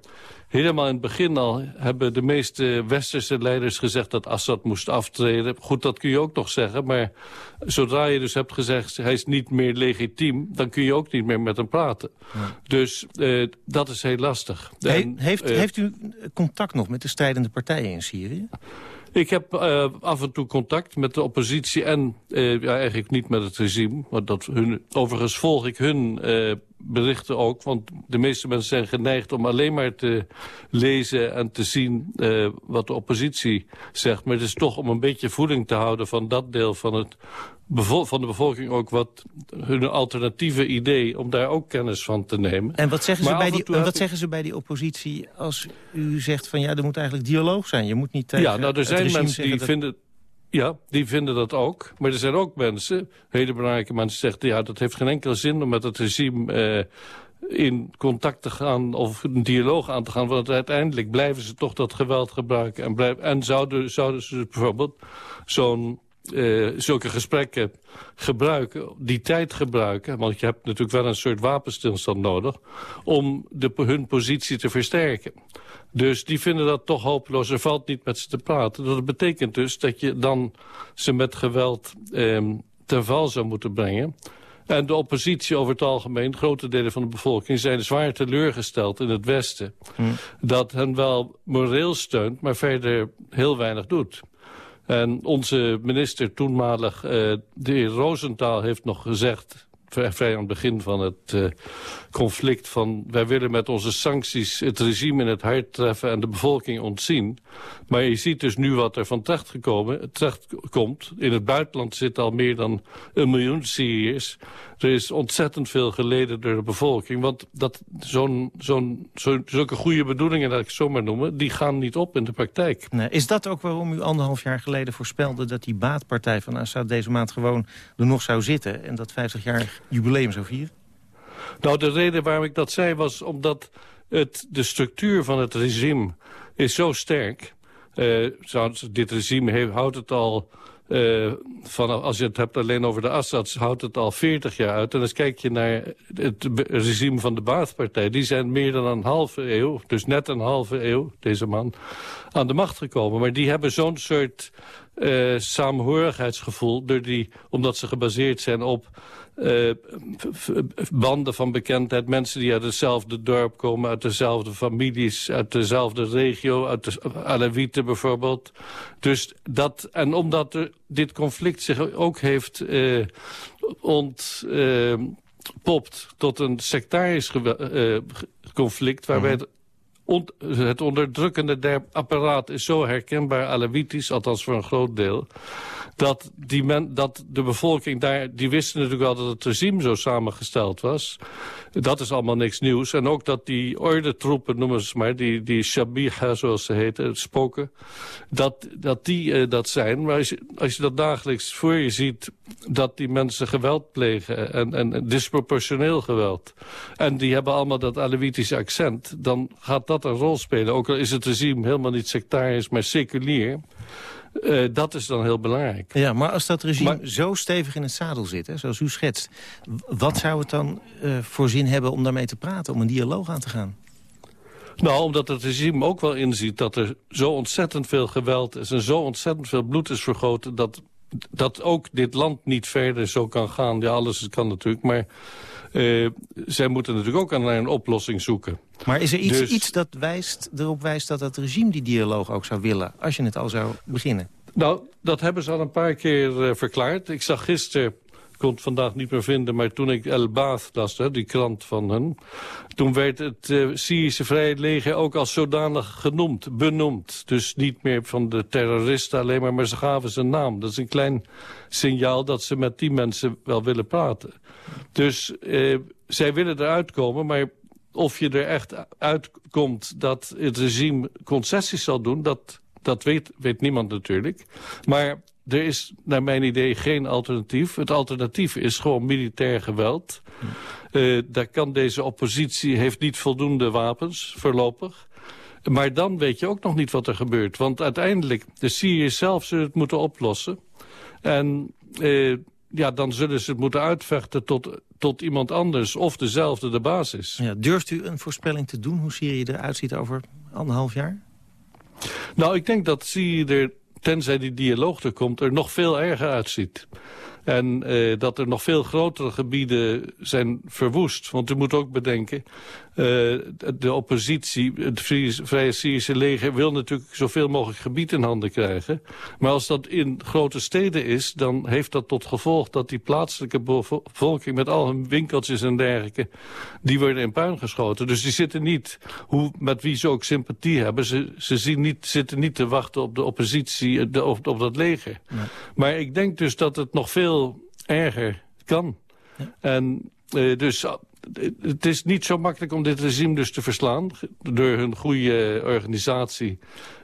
Speaker 24: helemaal in het begin al hebben de meeste westerse leiders gezegd dat Assad moest aftreden. Goed, dat kun je ook nog zeggen, maar zodra je dus hebt gezegd hij is niet meer legitiem, dan kun je ook niet meer met hem praten. Ja. Dus uh, dat is heel lastig.
Speaker 7: He en, heeft, uh, heeft u contact nog met de strijdende partijen in Syrië?
Speaker 24: Ik heb uh, af en toe contact met de oppositie en uh, ja, eigenlijk niet met het regime. Want dat hun, overigens volg ik hun uh, berichten ook. Want de meeste mensen zijn geneigd om alleen maar te lezen en te zien uh, wat de oppositie zegt. Maar het is toch om een beetje voeding te houden van dat deel van, het van de bevolking ook wat hun alternatieve idee om daar ook kennis van te nemen.
Speaker 7: En wat zeggen, ze bij, die, wat zeggen ze bij die oppositie als u zegt van ja, er moet eigenlijk dialoog zijn. Je moet niet tegen
Speaker 24: Ja, nou er zijn mensen die dat... vinden... Ja, die vinden dat ook. Maar er zijn ook mensen, hele belangrijke mensen, die zeggen... ja, dat heeft geen enkele zin om met het regime uh, in contact te gaan... of een dialoog aan te gaan. Want uiteindelijk blijven ze toch dat geweld gebruiken. En, blijven, en zouden, zouden ze bijvoorbeeld zo'n... Uh, zulke gesprekken gebruiken, die tijd gebruiken... want je hebt natuurlijk wel een soort wapenstilstand nodig... om de, hun positie te versterken. Dus die vinden dat toch hopeloos. Er valt niet met ze te praten. Dat betekent dus dat je dan ze met geweld eh, ten val zou moeten brengen. En de oppositie over het algemeen, grote delen van de bevolking... zijn zwaar teleurgesteld in het Westen. Hmm. Dat hen wel moreel steunt, maar verder heel weinig doet. En onze minister toenmalig, uh, de heer Roosentaal, heeft nog gezegd vrij aan het begin van het uh, conflict... van wij willen met onze sancties het regime in het hart treffen... en de bevolking ontzien. Maar je ziet dus nu wat er van terecht, gekomen, terecht komt. In het buitenland zitten al meer dan een miljoen Syriërs. Er is ontzettend veel geleden door de bevolking. Want dat, zo'n, zo'n, zo, zulke goede bedoelingen, dat ik zo maar noemen... die gaan niet op in de praktijk.
Speaker 7: Nee, is dat ook waarom u anderhalf jaar geleden voorspelde... dat die baatpartij van Assad deze maand gewoon er nog zou zitten... en dat 50 jaar jubileum zou vieren?
Speaker 24: Nou, de reden waarom ik dat zei was omdat het, de structuur van het regime is zo sterk. Uh, dit regime heeft, houdt het al uh, van, als je het hebt alleen over de Assads, houdt het al 40 jaar uit. En als kijk je naar het regime van de Baathpartij... die zijn meer dan een halve eeuw, dus net een halve eeuw, deze man, aan de macht gekomen. Maar die hebben zo'n soort uh, saamhorigheidsgevoel... Door die, omdat ze gebaseerd zijn op uh, banden van bekendheid. Mensen die uit hetzelfde dorp komen, uit dezelfde families... uit dezelfde regio, uit de Alawieten bijvoorbeeld. Dus dat, en omdat er, dit conflict zich ook heeft uh, ont... Uh, popt tot een sectarisch conflict... waarbij het onderdrukkende der apparaat is zo herkenbaar Alawitisch, althans voor een groot deel, dat, die dat de bevolking daar, die wisten natuurlijk wel dat het regime zo samengesteld was. Dat is allemaal niks nieuws. En ook dat die ordentroepen, noemen ze maar, die, die shabiha zoals ze heten, spoken, dat, dat die uh, dat zijn. Maar als je, als je dat dagelijks voor je ziet, dat die mensen geweld plegen en, en disproportioneel geweld. En die hebben allemaal dat Alawitische accent, dan gaat dat een rol spelen. Ook al is het regime helemaal niet sectarisch, maar seculier. Uh, dat is dan heel belangrijk.
Speaker 7: Ja, maar als dat regime zo stevig in het zadel zit, hè, zoals u schetst... wat zou het dan uh, voor zin hebben om daarmee te praten, om een dialoog aan te gaan?
Speaker 24: Nou, omdat het regime ook wel inziet dat er zo ontzettend veel geweld is... en zo ontzettend veel bloed is vergoten... dat, dat ook dit land niet verder zo kan gaan. Ja, alles kan natuurlijk, maar uh, zij moeten natuurlijk ook naar een oplossing zoeken.
Speaker 7: Maar is er iets, dus... iets dat wijst, erop wijst dat het regime die dialoog ook zou willen... als je het al zou beginnen?
Speaker 24: Nou, dat hebben ze al een paar keer uh, verklaard. Ik zag gisteren kon het vandaag niet meer vinden, maar toen ik El Baath las, hè, die krant van hen... toen werd het uh, Syrische Vrije Leger ook als zodanig genoemd, benoemd. Dus niet meer van de terroristen alleen maar, maar ze gaven ze een naam. Dat is een klein signaal dat ze met die mensen wel willen praten. Dus uh, zij willen eruit komen, maar of je er echt uitkomt dat het regime concessies zal doen... dat, dat weet, weet niemand natuurlijk. Maar er is naar mijn idee geen alternatief. Het alternatief is gewoon militair geweld. Uh, daar kan deze oppositie, heeft niet voldoende wapens voorlopig. Maar dan weet je ook nog niet wat er gebeurt. Want uiteindelijk, de Syriërs zelf zullen het moeten oplossen. En uh, ja, dan zullen ze het moeten uitvechten tot, tot iemand anders. Of dezelfde de basis.
Speaker 7: Ja, durft u een voorspelling te doen hoe Syrië eruit ziet over anderhalf jaar?
Speaker 24: Nou, ik denk dat Syrië er tenzij die dialoog er komt, er nog veel erger uitziet. En uh, dat er nog veel grotere gebieden zijn verwoest. Want u moet ook bedenken, de oppositie, het Vrije Syrische leger... wil natuurlijk zoveel mogelijk gebied in handen krijgen. Maar als dat in grote steden is, dan heeft dat tot gevolg... dat die plaatselijke bevolking met al hun winkeltjes en dergelijke... die worden in puin geschoten. Dus die zitten niet, hoe, met wie ze ook sympathie hebben... ze, ze zien niet, zitten niet te wachten op de oppositie, de, op, op dat leger. Nee. Maar ik denk dus dat het nog veel erger kan. Ja. En uh, dus het is niet zo makkelijk om dit regime dus te verslaan... door hun goede organisatie.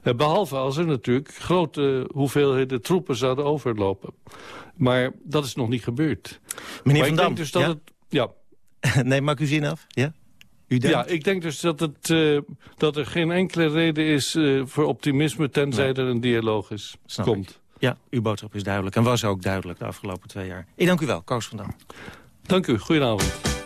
Speaker 24: Uh, behalve als er natuurlijk grote hoeveelheden troepen zouden overlopen. Maar dat is nog niet gebeurd.
Speaker 7: Meneer maar Van Dam,
Speaker 24: dus dat
Speaker 7: ja?
Speaker 24: Het, ja.
Speaker 7: nee, maak u zin af? Ja? U
Speaker 24: denkt? Ja, ik denk dus dat, het, uh, dat er geen enkele reden is uh, voor optimisme... tenzij nee. er een dialoog is,
Speaker 7: Snap
Speaker 24: komt.
Speaker 7: Ik. Ja, uw boodschap is duidelijk en was ook duidelijk de afgelopen twee jaar. Ik dank u wel, Koos van Dam.
Speaker 24: Dank u, goedenavond.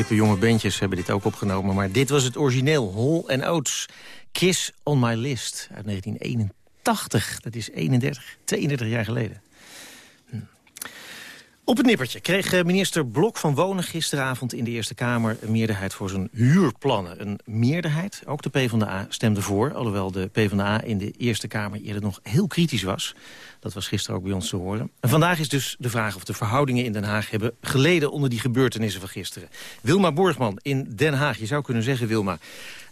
Speaker 7: Hippe jonge bandjes hebben dit ook opgenomen. Maar dit was het origineel, Hall and Oates. Kiss on my list uit 1981. Dat is 31, 32 jaar geleden. Op het nippertje kreeg eh, minister Blok van Wonen gisteravond in de Eerste Kamer een meerderheid voor zijn huurplannen. Een meerderheid, ook de PvdA stemde voor, alhoewel de PvdA in de Eerste Kamer eerder nog heel kritisch was. Dat was gisteren ook bij ons te horen. En vandaag is dus de vraag of de verhoudingen in Den Haag hebben geleden onder die gebeurtenissen van gisteren. Wilma Borgman in Den Haag, je zou kunnen zeggen Wilma,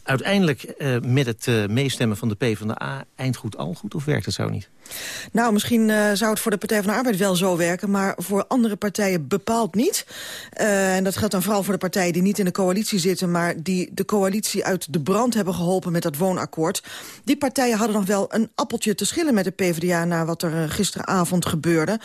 Speaker 7: uiteindelijk uh, met het uh, meestemmen van de PvdA eind goed al goed of werkt het zo niet?
Speaker 25: Nou, misschien uh, zou het voor de Partij van de Arbeid wel zo werken... maar voor andere partijen bepaald niet. En dat geldt dan vooral voor de partijen die niet in de coalitie zitten... maar die de coalitie uit de brand hebben geholpen met dat woonakkoord. Die partijen hadden nog wel een appeltje te schillen met de PvdA... na wat er gisteravond gebeurde.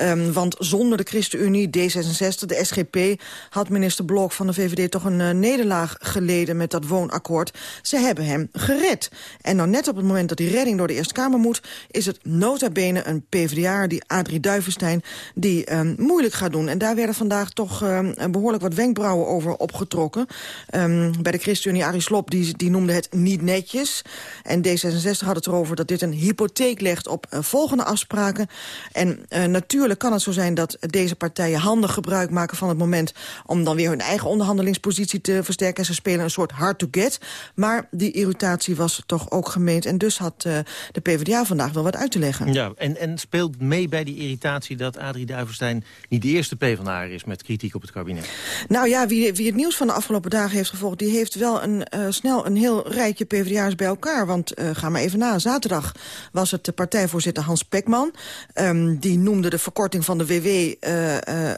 Speaker 25: Um, want zonder de ChristenUnie, D66, de SGP... had minister Blok van de VVD toch een nederlaag geleden met dat woonakkoord. Ze hebben hem gered. En dan net op het moment dat die redding door de Eerste Kamer moet... is het nota bene een PvdA, die Adrie Duivenstein, die um, moeilijk gaat doen. En daar werden vandaag toch um, behoorlijk wat wenkbrauwen over opgetrokken. Um, bij de ChristenUnie, Arie Slob, die, die noemde het niet netjes. En D66 had het erover dat dit een hypotheek legt op uh, volgende afspraken. En uh, natuurlijk kan het zo zijn dat deze partijen handig gebruik maken van het moment... om dan weer hun eigen onderhandelingspositie te versterken. En ze spelen een soort hard to get. Maar die irritatie was toch ook gemeend. En dus had uh, de PvdA vandaag wel wat uit te leggen.
Speaker 7: Ja, en, en speelt mee bij die irritatie dat Adrie Duivenstein niet de eerste PvdA is met kritiek op het kabinet?
Speaker 25: Nou ja, wie, wie het nieuws van de afgelopen dagen heeft gevolgd... die heeft wel een, uh, snel een heel rijtje PvdA'ers bij elkaar. Want uh, ga maar even na, zaterdag was het de partijvoorzitter Hans Pekman. Um, die noemde de verkorting van de WW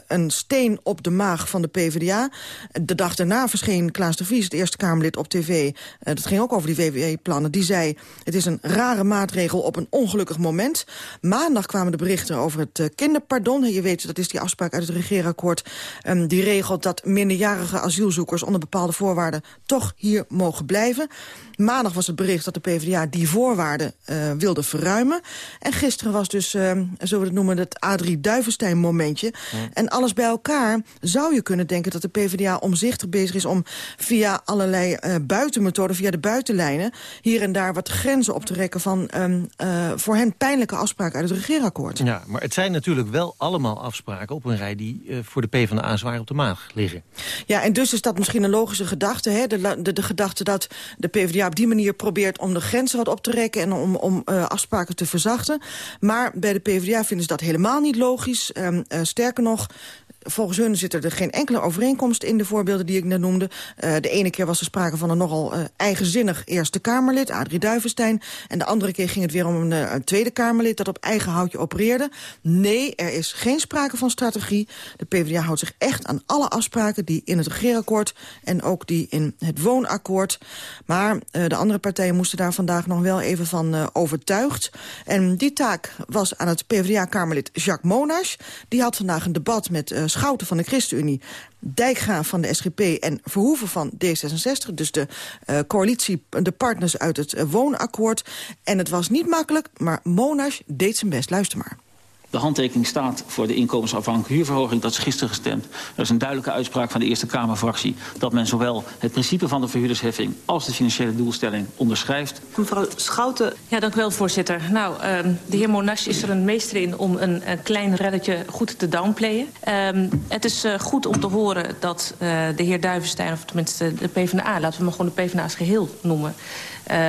Speaker 25: een steen op de maag van de PvdA. De dag daarna verscheen Klaas de Vries, het Eerste Kamerlid, op tv. Dat ging ook over die WW-plannen. Die zei, het is een rare maatregel op een ongelukkig moment. Maandag kwamen de berichten over het uh, kinderpardon. Je weet, dat is die afspraak uit het regeerakkoord. Um, die regelt dat minderjarige asielzoekers onder bepaalde voorwaarden toch hier mogen blijven. Maandag was het bericht dat de PvdA die voorwaarden uh, wilde verruimen. En gisteren was dus, uh, zullen we het noemen, het Adrie Duivenstein momentje. Ja. En alles bij elkaar zou je kunnen denken dat de PvdA omzichtig bezig is... om via allerlei uh, buitenmethoden, via de buitenlijnen... hier en daar wat grenzen op te rekken van um, uh, voor hen pijnlijke afspraken uit het regeerakkoord.
Speaker 7: Ja, maar het zijn natuurlijk wel allemaal afspraken op een rij... die uh, voor de PvdA zwaar op de maag liggen.
Speaker 25: Ja, en dus is dat misschien een logische gedachte. Hè? De, de, de gedachte dat de PvdA op die manier probeert om de grenzen wat op te rekken... en om, om uh, afspraken te verzachten. Maar bij de PvdA vinden ze dat helemaal niet logisch. Um, uh, sterker nog, Volgens hun zit er geen enkele overeenkomst in de voorbeelden die ik net noemde. Uh, de ene keer was er sprake van een nogal uh, eigenzinnig Eerste Kamerlid, Adrie Duivenstein. En de andere keer ging het weer om een, uh, een Tweede Kamerlid dat op eigen houtje opereerde. Nee, er is geen sprake van strategie. De PvdA houdt zich echt aan alle afspraken die in het regeerakkoord... en ook die in het woonakkoord. Maar de andere partijen moesten daar vandaag nog wel even van overtuigd. En die taak was aan het PvdA-Kamerlid Jacques Monash. Die had vandaag een debat met Schouten van de ChristenUnie... Dijkgraaf van de SGP en Verhoeven van D66. Dus de uh, coalitie, de partners uit het uh, woonakkoord. En het was niet makkelijk, maar Monash deed zijn best. Luister maar.
Speaker 26: De handtekening staat voor de inkomensafhankelijke huurverhoging. Dat is gisteren gestemd. Er is een duidelijke uitspraak van de Eerste Kamerfractie... dat men zowel het principe van de verhuurdersheffing... als de financiële doelstelling onderschrijft.
Speaker 27: Mevrouw Schouten. Ja, dank u wel, voorzitter. Nou, uh, de heer Monash is er een meester in om een, een klein reddetje goed te downplayen. Uh, het is uh, goed om te horen dat uh, de heer Duivenstein... of tenminste de PvdA, laten we maar gewoon de PvdA's geheel noemen...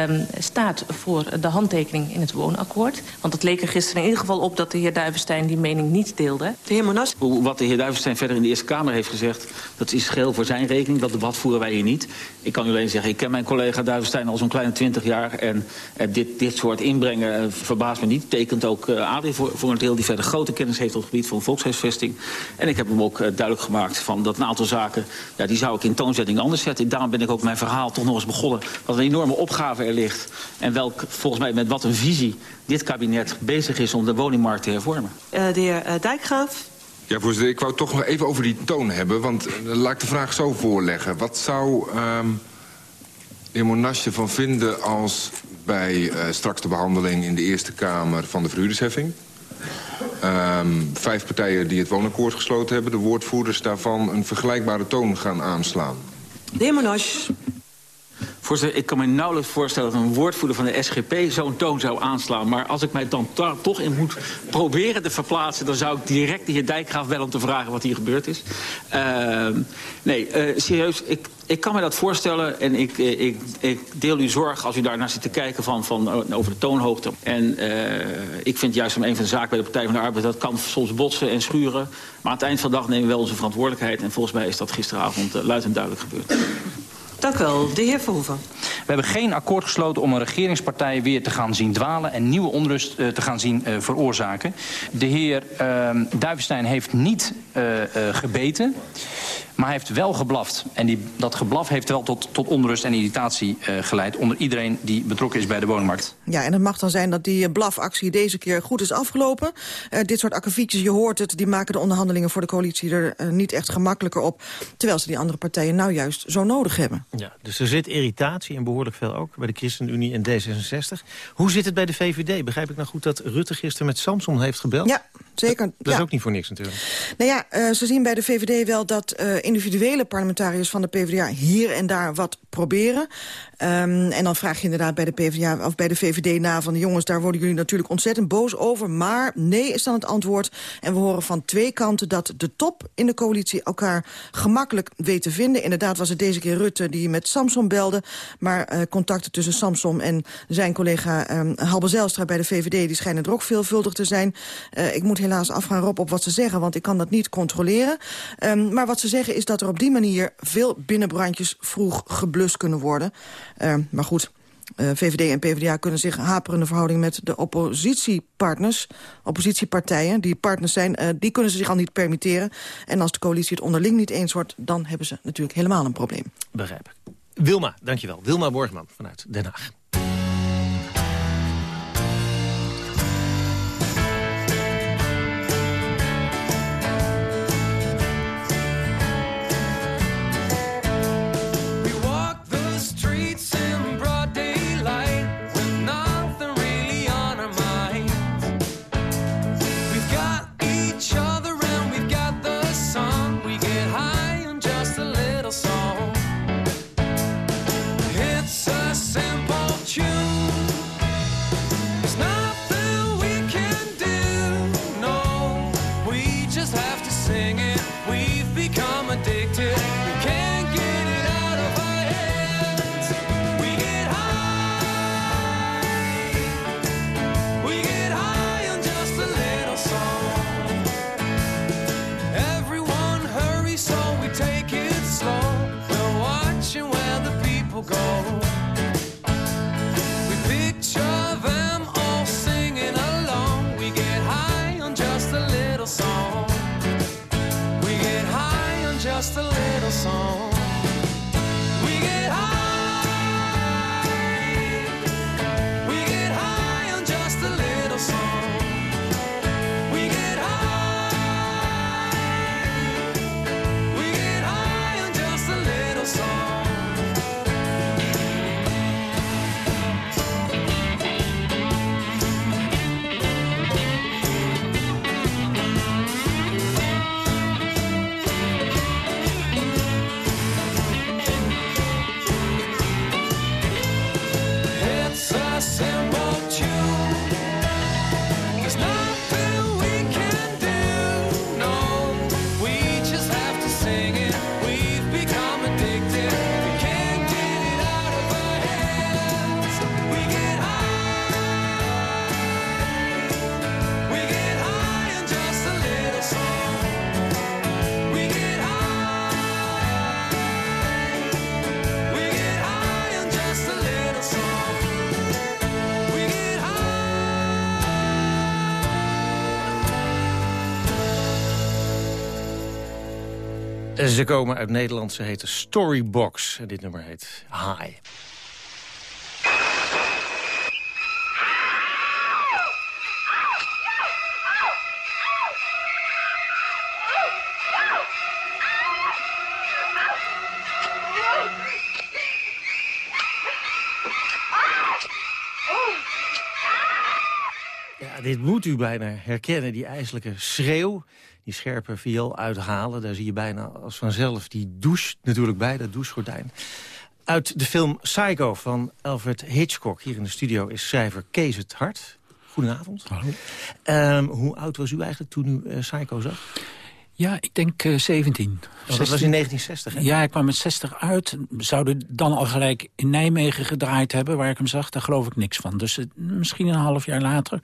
Speaker 27: Um, staat voor de handtekening in het woonakkoord. Want het leek er gisteren in ieder geval op dat de heer Duivenstein die mening niet deelde.
Speaker 26: De heer Monas? Wat de heer Duivenstein verder in de Eerste Kamer heeft gezegd... dat is geheel voor zijn rekening. Dat debat voeren wij hier niet. Ik kan u alleen zeggen, ik ken mijn collega Duivenstein al zo'n kleine twintig jaar... en uh, dit, dit soort inbrengen uh, verbaast me niet. Tekent ook uh, Adrie voor, voor een deel die verder grote kennis heeft... op het gebied van volkshuisvesting. En ik heb hem ook duidelijk gemaakt van dat een aantal zaken... Ja, die zou ik in toonzetting anders zetten. Daarom ben ik ook mijn verhaal toch nog eens begonnen. Wat een enorme opgave er ligt. En welk, volgens mij met wat een visie dit kabinet bezig is om de woningmarkt te hervormen.
Speaker 27: Uh, de heer uh, Dijkgraaf.
Speaker 28: Ja, voorzitter, ik wou toch nog even over die toon hebben. Want uh, laat ik de vraag zo voorleggen. Wat zou um, de heer Monash ervan vinden als bij straks de behandeling in de Eerste Kamer van de verhuurdersheffing... ehm, vijf partijen die het woonakkoord gesloten hebben... de woordvoerders daarvan een vergelijkbare toon gaan aanslaan.
Speaker 29: De heer Monash.
Speaker 26: Voorzitter, ik kan me nauwelijks voorstellen dat een woordvoerder van de SGP zo'n toon zou aanslaan. Maar als ik mij dan toch in moet proberen te verplaatsen... dan zou ik direct de heer Dijkgraaf bellen om te vragen wat hier gebeurd is. Uh, nee, uh, serieus, ik, ik kan me dat voorstellen en ik, ik, ik deel uw zorg als u daar naar zit te kijken van, van, over de toonhoogte. En ik vind juist van een van de zaken bij de Partij van de Arbeid... dat kan soms botsen en schuren. Maar aan het eind van de dag nemen we wel onze verantwoordelijkheid. En volgens mij is dat gisteravond luid en duidelijk gebeurd.
Speaker 29: Dank u wel. De heer Verhoeven.
Speaker 30: We hebben geen akkoord gesloten om een regeringspartij weer te gaan zien dwalen... en nieuwe onrust uh, te gaan zien uh, veroorzaken. De heer uh, Duivenstein heeft niet gebeten, maar hij heeft wel geblaft. En die, dat geblaf heeft wel tot, tot onrust en irritatie geleid... onder iedereen die betrokken is bij de woningmarkt.
Speaker 25: Ja, en het mag dan zijn dat die blafactie deze keer goed is afgelopen. dit soort akkefietjes, je hoort het, die maken de onderhandelingen voor de coalitie er niet echt gemakkelijker op. Terwijl ze die andere partijen nou juist zo nodig hebben.
Speaker 7: Ja, dus er zit irritatie en behoorlijk veel ook bij de ChristenUnie en D66. Hoe zit het bij de VVD? Begrijp ik nou goed dat Rutte gisteren met Samson heeft gebeld?
Speaker 25: Ja, zeker.
Speaker 7: Dat, dat
Speaker 25: ja.
Speaker 7: is ook niet voor niks natuurlijk.
Speaker 25: Nou ja, uh, ze zien bij de VVD wel dat uh, individuele parlementariërs van de PvdA hier en daar wat proberen. Um, en dan vraag je inderdaad bij de PvdA of bij de VVD na van... jongens, daar worden jullie natuurlijk ontzettend boos over. Maar nee is dan het antwoord. En we horen van twee kanten dat de top in de coalitie... elkaar gemakkelijk weet te vinden. Inderdaad was het deze keer Rutte die met Samson belde. Maar uh, contacten tussen Samson en zijn collega um, Halbe Zijlstra bij de VVD... die schijnen er ook veelvuldig te zijn. Uh, ik moet helaas afgaan, Rob, op wat ze zeggen... want ik kan dat niet controleren. Um, maar wat ze zeggen is dat er op die manier... veel binnenbrandjes vroeg geblust kunnen worden... Uh, maar goed, uh, VVD en PvdA kunnen zich haperende verhouding met de oppositiepartners, oppositiepartijen, die partners zijn, uh, die kunnen ze zich al niet permitteren. En als de coalitie het onderling niet eens wordt, dan hebben ze natuurlijk helemaal een probleem.
Speaker 7: Begrijp ik. Wilma, dankjewel. Wilma Borgman vanuit Den Haag. Ze komen uit Nederland, ze heten Storybox. Dit nummer heet High. Dit moet u bijna herkennen, die ijselijke schreeuw. Die scherpe viool uithalen, daar zie je bijna als vanzelf die douche natuurlijk bij, dat douchegordijn. Uit de film Psycho van Alfred Hitchcock. Hier in de studio is schrijver Kees het Hart. Goedenavond.
Speaker 31: Hallo.
Speaker 7: Ehm, hoe oud was u eigenlijk toen u uh, Psycho zag?
Speaker 31: Ja, ik denk uh, 17.
Speaker 7: Oh, dat was in 1960, hè?
Speaker 31: Ja, ik kwam met 60 uit. Zouden dan al gelijk in Nijmegen gedraaid hebben, waar ik hem zag. Daar geloof ik niks van. Dus uh, misschien een half jaar later.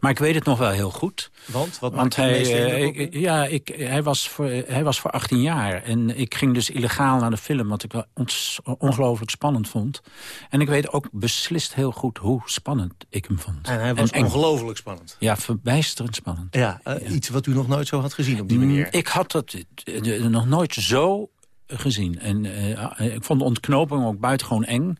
Speaker 31: Maar ik weet het nog wel heel goed.
Speaker 7: Want? Wat
Speaker 31: Want hij, uh, ik, ja, ik, hij, was voor, hij was voor 18 jaar. En ik ging dus illegaal naar de film, wat ik wel ongelooflijk spannend vond. En ik weet ook beslist heel goed hoe spannend ik hem vond.
Speaker 7: En hij was en, ongelooflijk spannend.
Speaker 31: Ja, verbijsterend spannend.
Speaker 7: Ja, ja, iets wat u nog nooit zo had gezien op die manier.
Speaker 31: Ik had dat nog nooit zo gezien. En uh, ik vond de ontknoping ook buitengewoon eng.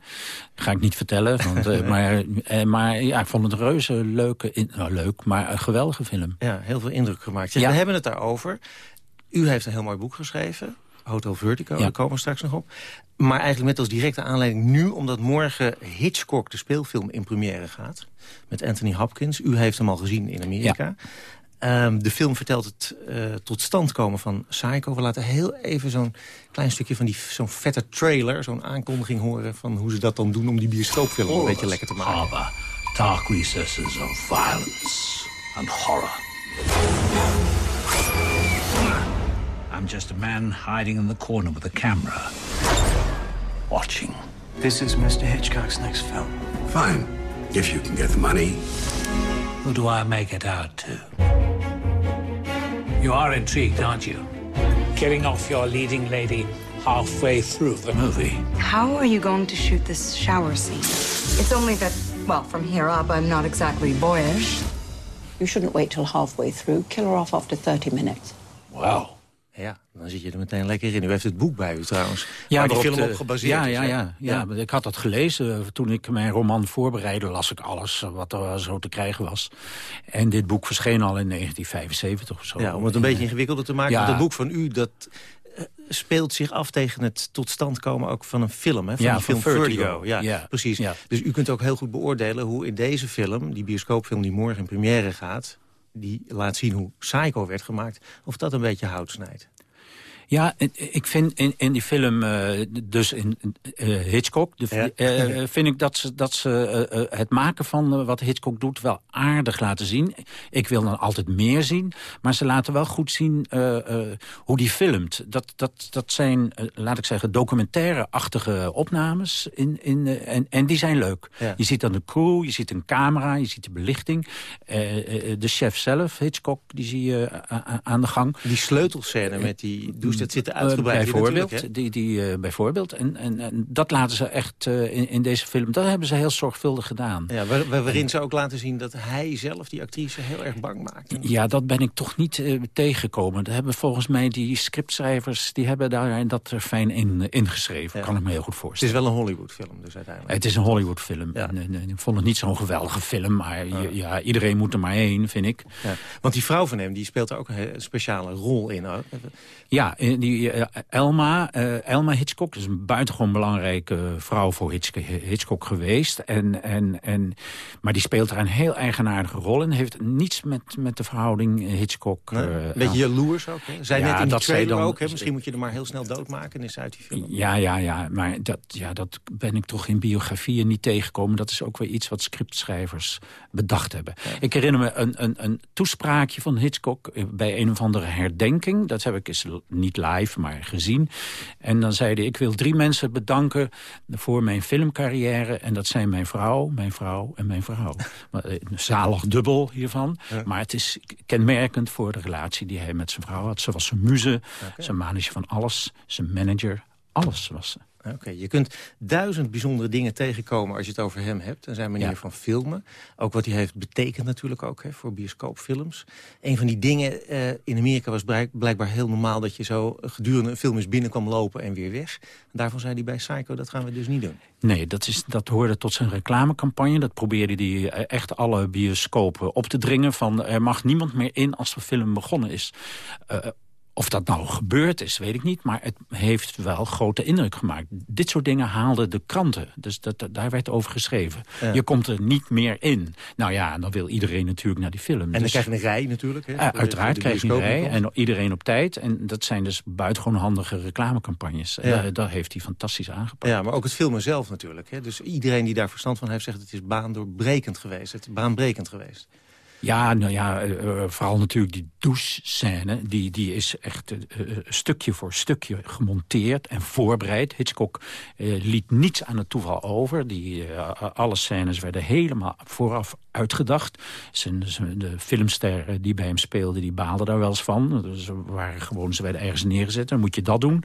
Speaker 31: ga ik niet vertellen. Want, uh, maar uh, maar ja, ik vond het reuze leuke... In, nou, leuk, maar een geweldige film.
Speaker 7: Ja, heel veel indruk gemaakt. Ja. We hebben het daarover. U heeft een heel mooi boek geschreven. Hotel Vertigo, ja. daar komen we straks nog op. Maar eigenlijk met als directe aanleiding nu... omdat morgen Hitchcock, de speelfilm, in première gaat. Met Anthony Hopkins. U heeft hem al gezien in Amerika. Ja. Um, de film vertelt het uh, tot stand komen van Psycho. We laten heel even zo'n klein stukje van die zo'n vette trailer... zo'n aankondiging horen van hoe ze dat dan doen... om die bioscoopfilm een beetje lekker te maken.
Speaker 32: Harbor, dark recesses of violence and horror. I'm just a man hiding in the corner with a camera. Watching.
Speaker 33: This is Mr. Hitchcock's next film.
Speaker 34: Fine, if you can get the money.
Speaker 32: Who do I make it out to? You are intrigued, aren't you? Getting off your leading lady halfway through the movie.
Speaker 35: How are you going to shoot this shower scene? It's only that, well, from here up, I'm not exactly boyish.
Speaker 36: You shouldn't wait till halfway through. Kill her off after 30 minutes.
Speaker 7: Wow. Ja, dan zit je er meteen lekker in. U heeft het boek bij u trouwens, ja, die film op gebaseerd
Speaker 31: ja,
Speaker 7: is.
Speaker 31: Ja, ja, ja, ja. ik had dat gelezen. Toen ik mijn roman voorbereidde, las ik alles wat er zo te krijgen was. En dit boek verscheen al in 1975 of zo.
Speaker 7: Ja, om het een beetje ingewikkelder te maken. Ja. Want het boek van u, dat speelt zich af tegen het tot stand komen ook van een film. Hè? Van
Speaker 31: ja,
Speaker 7: die film
Speaker 31: van
Speaker 7: Vertigo.
Speaker 31: Vertigo.
Speaker 7: Ja,
Speaker 31: Ja.
Speaker 7: precies.
Speaker 31: Ja.
Speaker 7: Dus u kunt ook heel goed beoordelen hoe in deze film... die bioscoopfilm die morgen in première gaat... die laat zien hoe Psycho werd gemaakt... of dat een beetje hout snijdt.
Speaker 31: Ja, ik vind in, in die film, uh, dus in uh, Hitchcock... De, ja. uh, vind ik dat ze, dat ze het maken van wat Hitchcock doet wel aardig laten zien. Ik wil dan altijd meer zien, maar ze laten wel goed zien hoe die filmt. Dat, dat, dat zijn, laat ik zeggen, documentaire-achtige opnames. In, in, en, en die zijn leuk. Ja. Je ziet dan de crew, je ziet een camera, je ziet de belichting. de chef zelf, Hitchcock, die zie je aan de gang.
Speaker 7: Die sleutelscène met die douche dat zit er uitgebreid
Speaker 31: bijvoorbeeld, die, die, uh, bijvoorbeeld. En, en, en, dat laten ze echt uh, in, in, deze film, dat hebben ze heel zorgvuldig gedaan.
Speaker 7: Ja, waar, waarin en, ze ook laten zien dat hij zelf die actrice heel erg bang maakt.
Speaker 31: Ja, dat ben ik toch niet tegengekomen. Dat hebben volgens mij die scriptschrijvers, die hebben daar dat er fijn in ingeschreven. Ja. Kan ik me heel goed voorstellen.
Speaker 7: Het is wel een Hollywoodfilm dus uiteindelijk.
Speaker 31: Het is een Hollywoodfilm. Ja. Ik vond het niet zo'n geweldige film, maar ja. ja. iedereen moet er maar heen, vind ik.
Speaker 7: Want die vrouw van hem, die speelt er ook een speciale rol in.
Speaker 31: Ja, die uh, Elma, uh, Elma Hitchcock is een buitengewoon belangrijke vrouw voor Hitchcock, geweest. En, en, en, maar die speelt er een heel eigenaardige rol in. Heeft niets met, met de verhouding Hitchcock...
Speaker 7: Nee, een beetje jaloers ook, hè? Zij ja, net in dat zij dan, ook, hè? Misschien moet je er maar heel snel doodmaken en is uit die film.
Speaker 31: Ja, ja, ja. Maar dat, ja, dat ben ik toch in biografieën niet tegengekomen. Dat is ook weer iets wat scriptschrijvers bedacht hebben. Ja. Ik herinner me een, een, een toespraakje van Hitchcock bij een of andere herdenking. Dat heb ik eens niet live, maar gezien. En dan zei hij, ik wil drie mensen bedanken voor mijn filmcarrière. En dat zijn mijn vrouw, mijn vrouw en mijn vrouw. Zalig dubbel hiervan. Ja. Maar het is kenmerkend voor de relatie die hij met zijn vrouw had. Ze was zijn muze, okay. zijn manager van alles, zijn manager. Alles was ze.
Speaker 7: Oké, okay, je kunt duizend bijzondere dingen tegenkomen als je het over hem hebt. En zijn manier ja. van filmen. Ook wat hij heeft betekend natuurlijk ook hè, voor bioscoopfilms. Een van die dingen uh, in Amerika was blijkbaar heel normaal... dat je zo gedurende een film eens binnen kwam lopen en weer weg. En daarvan zei hij bij Psycho, dat gaan we dus niet doen.
Speaker 31: Nee, dat, is, dat hoorde tot zijn reclamecampagne. Dat probeerde hij echt alle bioscopen op te dringen. Van er mag niemand meer in als de film begonnen is. Uh, Of dat nou gebeurd is, weet ik niet. Maar het heeft wel grote indruk gemaakt. Dit soort dingen haalden de kranten. Dus dat, daar werd over geschreven. Je komt er niet meer in. Nou ja, en dan wil iedereen natuurlijk naar die film.
Speaker 7: En dan
Speaker 31: Dus-
Speaker 7: krijg je een rij natuurlijk. Hè,
Speaker 31: uh, uiteraard krijg je een rij en iedereen op tijd. En dat zijn dus buitengewoon handige reclamecampagnes.
Speaker 7: Ja.
Speaker 31: Ja. dat heeft hij fantastisch aangepakt.
Speaker 7: Ja, maar ook het filmen zelf natuurlijk. Hè. Dus iedereen die daar verstand van heeft zegt... het is baandoorbrekend geweest. Het is baanbrekend geweest.
Speaker 31: Ja, nou ja, eh, eh, vooral natuurlijk die douche-scène. Die, die is echt eh, stukje voor stukje gemonteerd en voorbereid. Hitchcock liet niets aan het toeval over. Die, alle scènes werden helemaal vooraf uitgedacht. Zijn, zijn- de filmsterren die bij hem speelden, die baalden daar wel eens van. Dus Ze waren gewoon, ze werden ergens neergezet. Dan moet je dat doen.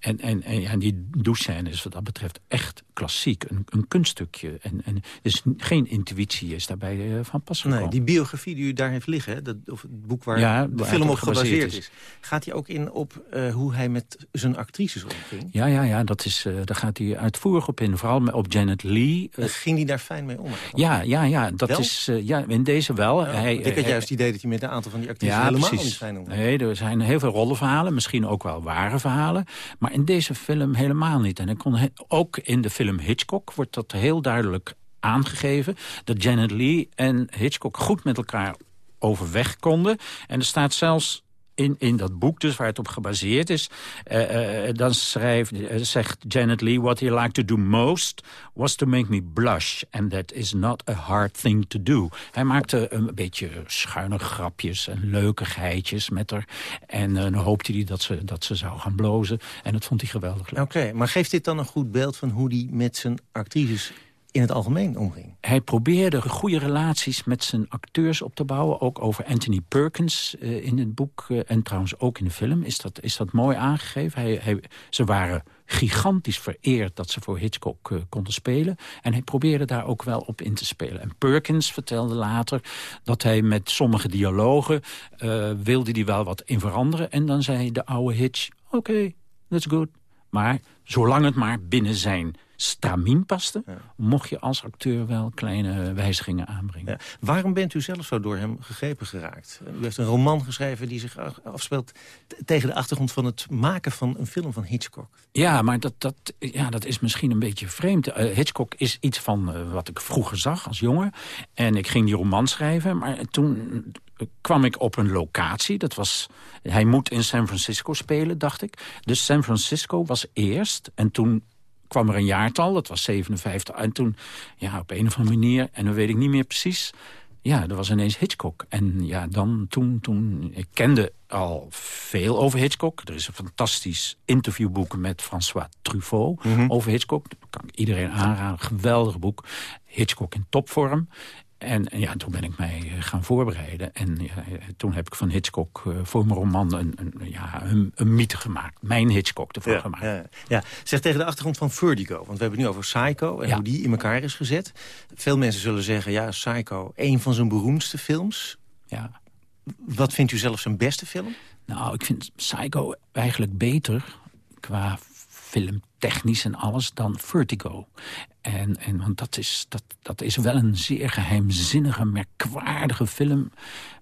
Speaker 31: En, en, en, ja, die douche-scène is wat dat betreft echt klassiek. Een, een kunststukje. En, en dus geen intuïtie is daarbij van pas gekomen.
Speaker 7: Nee, die biografie die u daar heeft liggen, hè, dat, of het boek waar
Speaker 31: Ja,
Speaker 7: de
Speaker 31: waar
Speaker 7: film op
Speaker 31: gebaseerd
Speaker 7: gebaseerd
Speaker 31: is.
Speaker 7: is... gaat hij ook in op eh, hoe hij met zijn actrices omging?
Speaker 31: Ja, ja, ja dat is, eh, daar gaat hij uitvoerig op in. Vooral op Janet Lee. Eh,
Speaker 7: Ging hij daar fijn mee om?
Speaker 31: ja, ja, ja, dat
Speaker 7: Wel?
Speaker 31: is ja, in deze wel.
Speaker 7: Ja,
Speaker 31: hij,
Speaker 7: ik had juist het idee dat hij met een aantal van die actrices
Speaker 31: ja,
Speaker 7: helemaal
Speaker 31: precies.
Speaker 7: niet fijn omging.
Speaker 31: Nee, er zijn heel veel rollenverhalen, misschien ook wel ware verhalen. Maar in deze film helemaal niet. En ik kon he- ook in de film Hitchcock wordt dat heel duidelijk aangegeven... dat Janet Lee en Hitchcock goed met elkaar overweg konden. En er staat zelfs in, in dat boek dus, waar het op gebaseerd is... eh, eh, dan schrijft, eh, zegt Janet Lee... What he liked to do most was to make me blush. And that is not a hard thing to do. Hij maakte een beetje schuine grapjes en leukigheidjes met haar. En dan hoopte hij dat ze, dat ze zou gaan blozen. En dat vond hij geweldig.
Speaker 7: Oké, maar geeft dit dan een goed beeld van hoe hij met zijn actrices in het algemeen omging?
Speaker 31: Hij probeerde goede relaties met zijn acteurs op te bouwen. Ook over Anthony Perkins eh, in het boek. eh, en trouwens ook in de film is dat, is dat mooi aangegeven. Hij, ze waren gigantisch vereerd dat ze voor Hitchcock eh, konden spelen. En hij probeerde daar ook wel op in te spelen. En Perkins vertelde later dat hij met sommige dialogen... wilde hij wel wat in veranderen. En dan zei de oude Hitch, oké, that's good. Maar zolang het maar binnen zijn stramien paste... mocht je als acteur wel kleine wijzigingen aanbrengen.
Speaker 7: Ja. Waarom bent u zelf zo door hem gegrepen geraakt? U heeft een roman geschreven die zich af- afspeelt... tegen de achtergrond van het maken van een film van Hitchcock.
Speaker 31: Ja, maar dat, dat, ja, dat is misschien een beetje vreemd. Eh, Hitchcock is iets van eh, wat ik vroeger zag als jongen. En ik ging die roman schrijven, maar toen eh, kwam ik op een locatie. Dat was, hij moet in San Francisco spelen, dacht ik. Dus San Francisco was eerst en toen kwam er een jaartal, dat was 57. En toen, ja, op een of andere manier, en dan weet ik niet meer precies... Ja, er was ineens Hitchcock. En ja, dan, toen, toen... Ik kende al veel over Hitchcock. Er is een fantastisch interviewboek met François Truffaut over Hitchcock. Dat kan ik iedereen aanraden. Geweldig boek. Hitchcock in topvorm. En, en ja, toen ben ik mij eh, gaan voorbereiden. En ja, eh, toen heb ik van Hitchcock eh, voor mijn roman een, een, ja, een, een mythe gemaakt. Mijn Hitchcock ervan gemaakt.
Speaker 7: Ja, ja. Zeg tegen de achtergrond van Vertigo. Want we hebben het nu over Psycho en
Speaker 31: Ja.
Speaker 7: hoe die in elkaar is gezet. Veel mensen zullen zeggen, ja, Psycho, een van zijn beroemdste films.
Speaker 31: Ja.
Speaker 7: Wat vindt u zelf zijn beste film?
Speaker 31: Nou, ik vind Psycho eigenlijk beter qua filmtechnisch en alles dan Vertigo. En, en want dat is, dat, dat is wel een zeer geheimzinnige, merkwaardige film.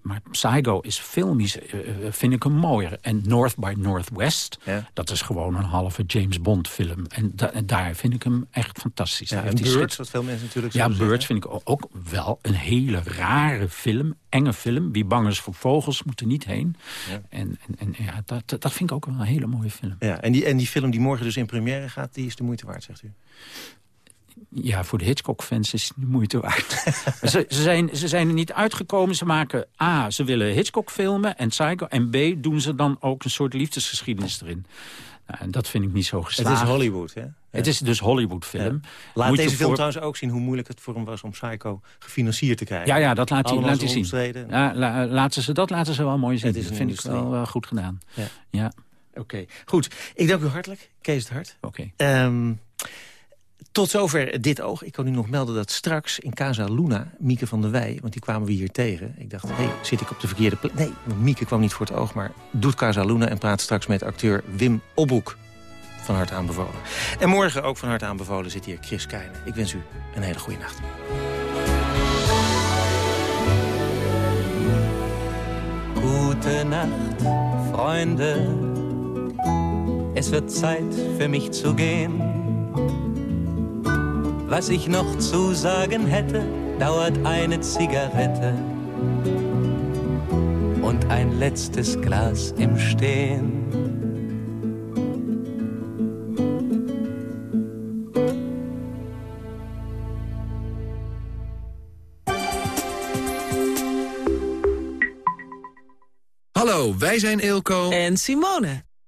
Speaker 31: Maar Psycho is filmisch, eh, eh, vind ik hem mooier. En North by Northwest, dat is gewoon een halve James Bond film. En, da- en daar vind ik hem echt fantastisch.
Speaker 7: Ja, en Birds, wat veel mensen natuurlijk
Speaker 31: Ja, Birds vind ik ook wel een hele rare film. Enge film. Wie bang is voor vogels moet er niet heen. En, en, en ja, dat, dat vind ik ook wel een hele mooie film.
Speaker 7: Ja, en die, en die film die morgen dus in première gaat, die is de moeite waard, zegt u?
Speaker 31: Ja, voor de Hitchcock-fans is het de moeite waard. Ze, ze, zijn, ze zijn er niet uitgekomen. Ze maken A, ze willen Hitchcock filmen en Psycho. En B, doen ze dan ook een soort liefdesgeschiedenis erin. Nou, en dat vind ik niet zo geslaagd.
Speaker 7: Het is Hollywood, hè?
Speaker 31: Het is dus Hollywood-film.
Speaker 7: Laat
Speaker 31: Moet
Speaker 7: deze film
Speaker 31: voor-
Speaker 7: trouwens ook zien hoe moeilijk het voor hem was om Psycho gefinancierd te krijgen.
Speaker 31: Ja, ja, dat laat hij, laat hij zien. Ja, la- laten ze, dat laten ze wel mooi zien. Dat vind ik wel goed gedaan.
Speaker 7: Ja. Oké, goed. Ik dank u hartelijk. Kees het Hart.
Speaker 31: Oké.
Speaker 7: Ehm, tot zover dit oog. Ik kan u nog melden dat straks in Casa Luna... Mieke van der Wij, want die kwamen we hier tegen. Ik dacht, hé, hey, zit ik op de verkeerde plek? Nee, want Mieke kwam niet voor het oog, maar doet Casa Luna... en praat straks met acteur Wim Opbroek. Van harte aanbevolen. En morgen ook van harte aanbevolen zit hier Chris Keijnen. Ik wens u een hele goede nacht.
Speaker 5: Gute Nacht, Freunde. Es wird Zeit für mich zu gehen. Was ich noch zu sagen hätte, dauert eine Zigarette und ein letztes Glas im Stehen.
Speaker 37: Hallo, wij zijn Eelco
Speaker 30: en Simone.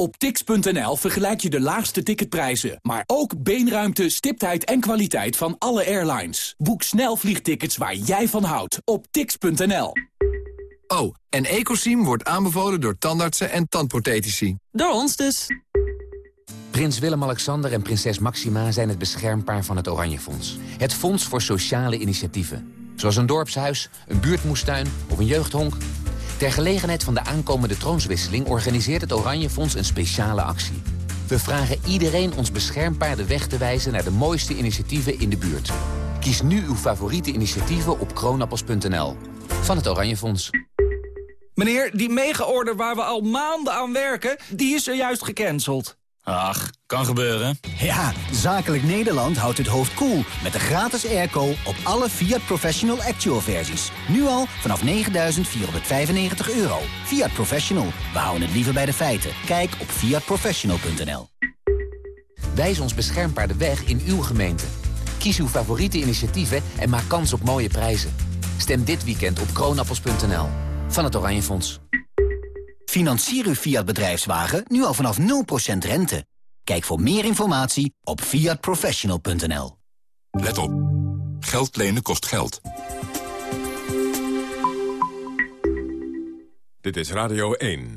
Speaker 32: op tix.nl vergelijk je de laagste ticketprijzen, maar ook beenruimte, stiptheid en kwaliteit van alle airlines. Boek snel vliegtickets waar jij van houdt op tix.nl.
Speaker 37: Oh, en Ecosim wordt aanbevolen door tandartsen en tandprothetici.
Speaker 30: Door ons dus.
Speaker 38: Prins Willem-Alexander en prinses Maxima zijn het beschermpaar van het Oranje Fonds. Het fonds voor sociale initiatieven. Zoals een dorpshuis, een buurtmoestuin of een jeugdhonk... Ter gelegenheid van de aankomende troonswisseling organiseert het Oranje Fonds een speciale actie. We vragen iedereen ons beschermpaar de weg te wijzen naar de mooiste initiatieven in de buurt. Kies nu uw favoriete initiatieven op kroonappels.nl. Van het Oranje Fonds.
Speaker 39: Meneer, die mega-order waar we al maanden aan werken, die is er juist gecanceld.
Speaker 40: Ach, kan gebeuren.
Speaker 41: Ja, Zakelijk Nederland houdt het hoofd koel cool met de gratis airco op alle Fiat Professional Actual versies. Nu al vanaf 9.495 euro. Fiat Professional, we houden het liever bij de feiten. Kijk op fiatprofessional.nl
Speaker 38: Wijs ons beschermbaar de weg in uw gemeente. Kies uw favoriete initiatieven en maak kans op mooie prijzen. Stem dit weekend op kroonappels.nl. Van het Oranje Fonds.
Speaker 41: Financier uw Fiat bedrijfswagen nu al vanaf 0% rente. Kijk voor meer informatie op fiatprofessional.nl.
Speaker 28: Let op. Geld lenen kost geld.
Speaker 6: Dit is Radio 1.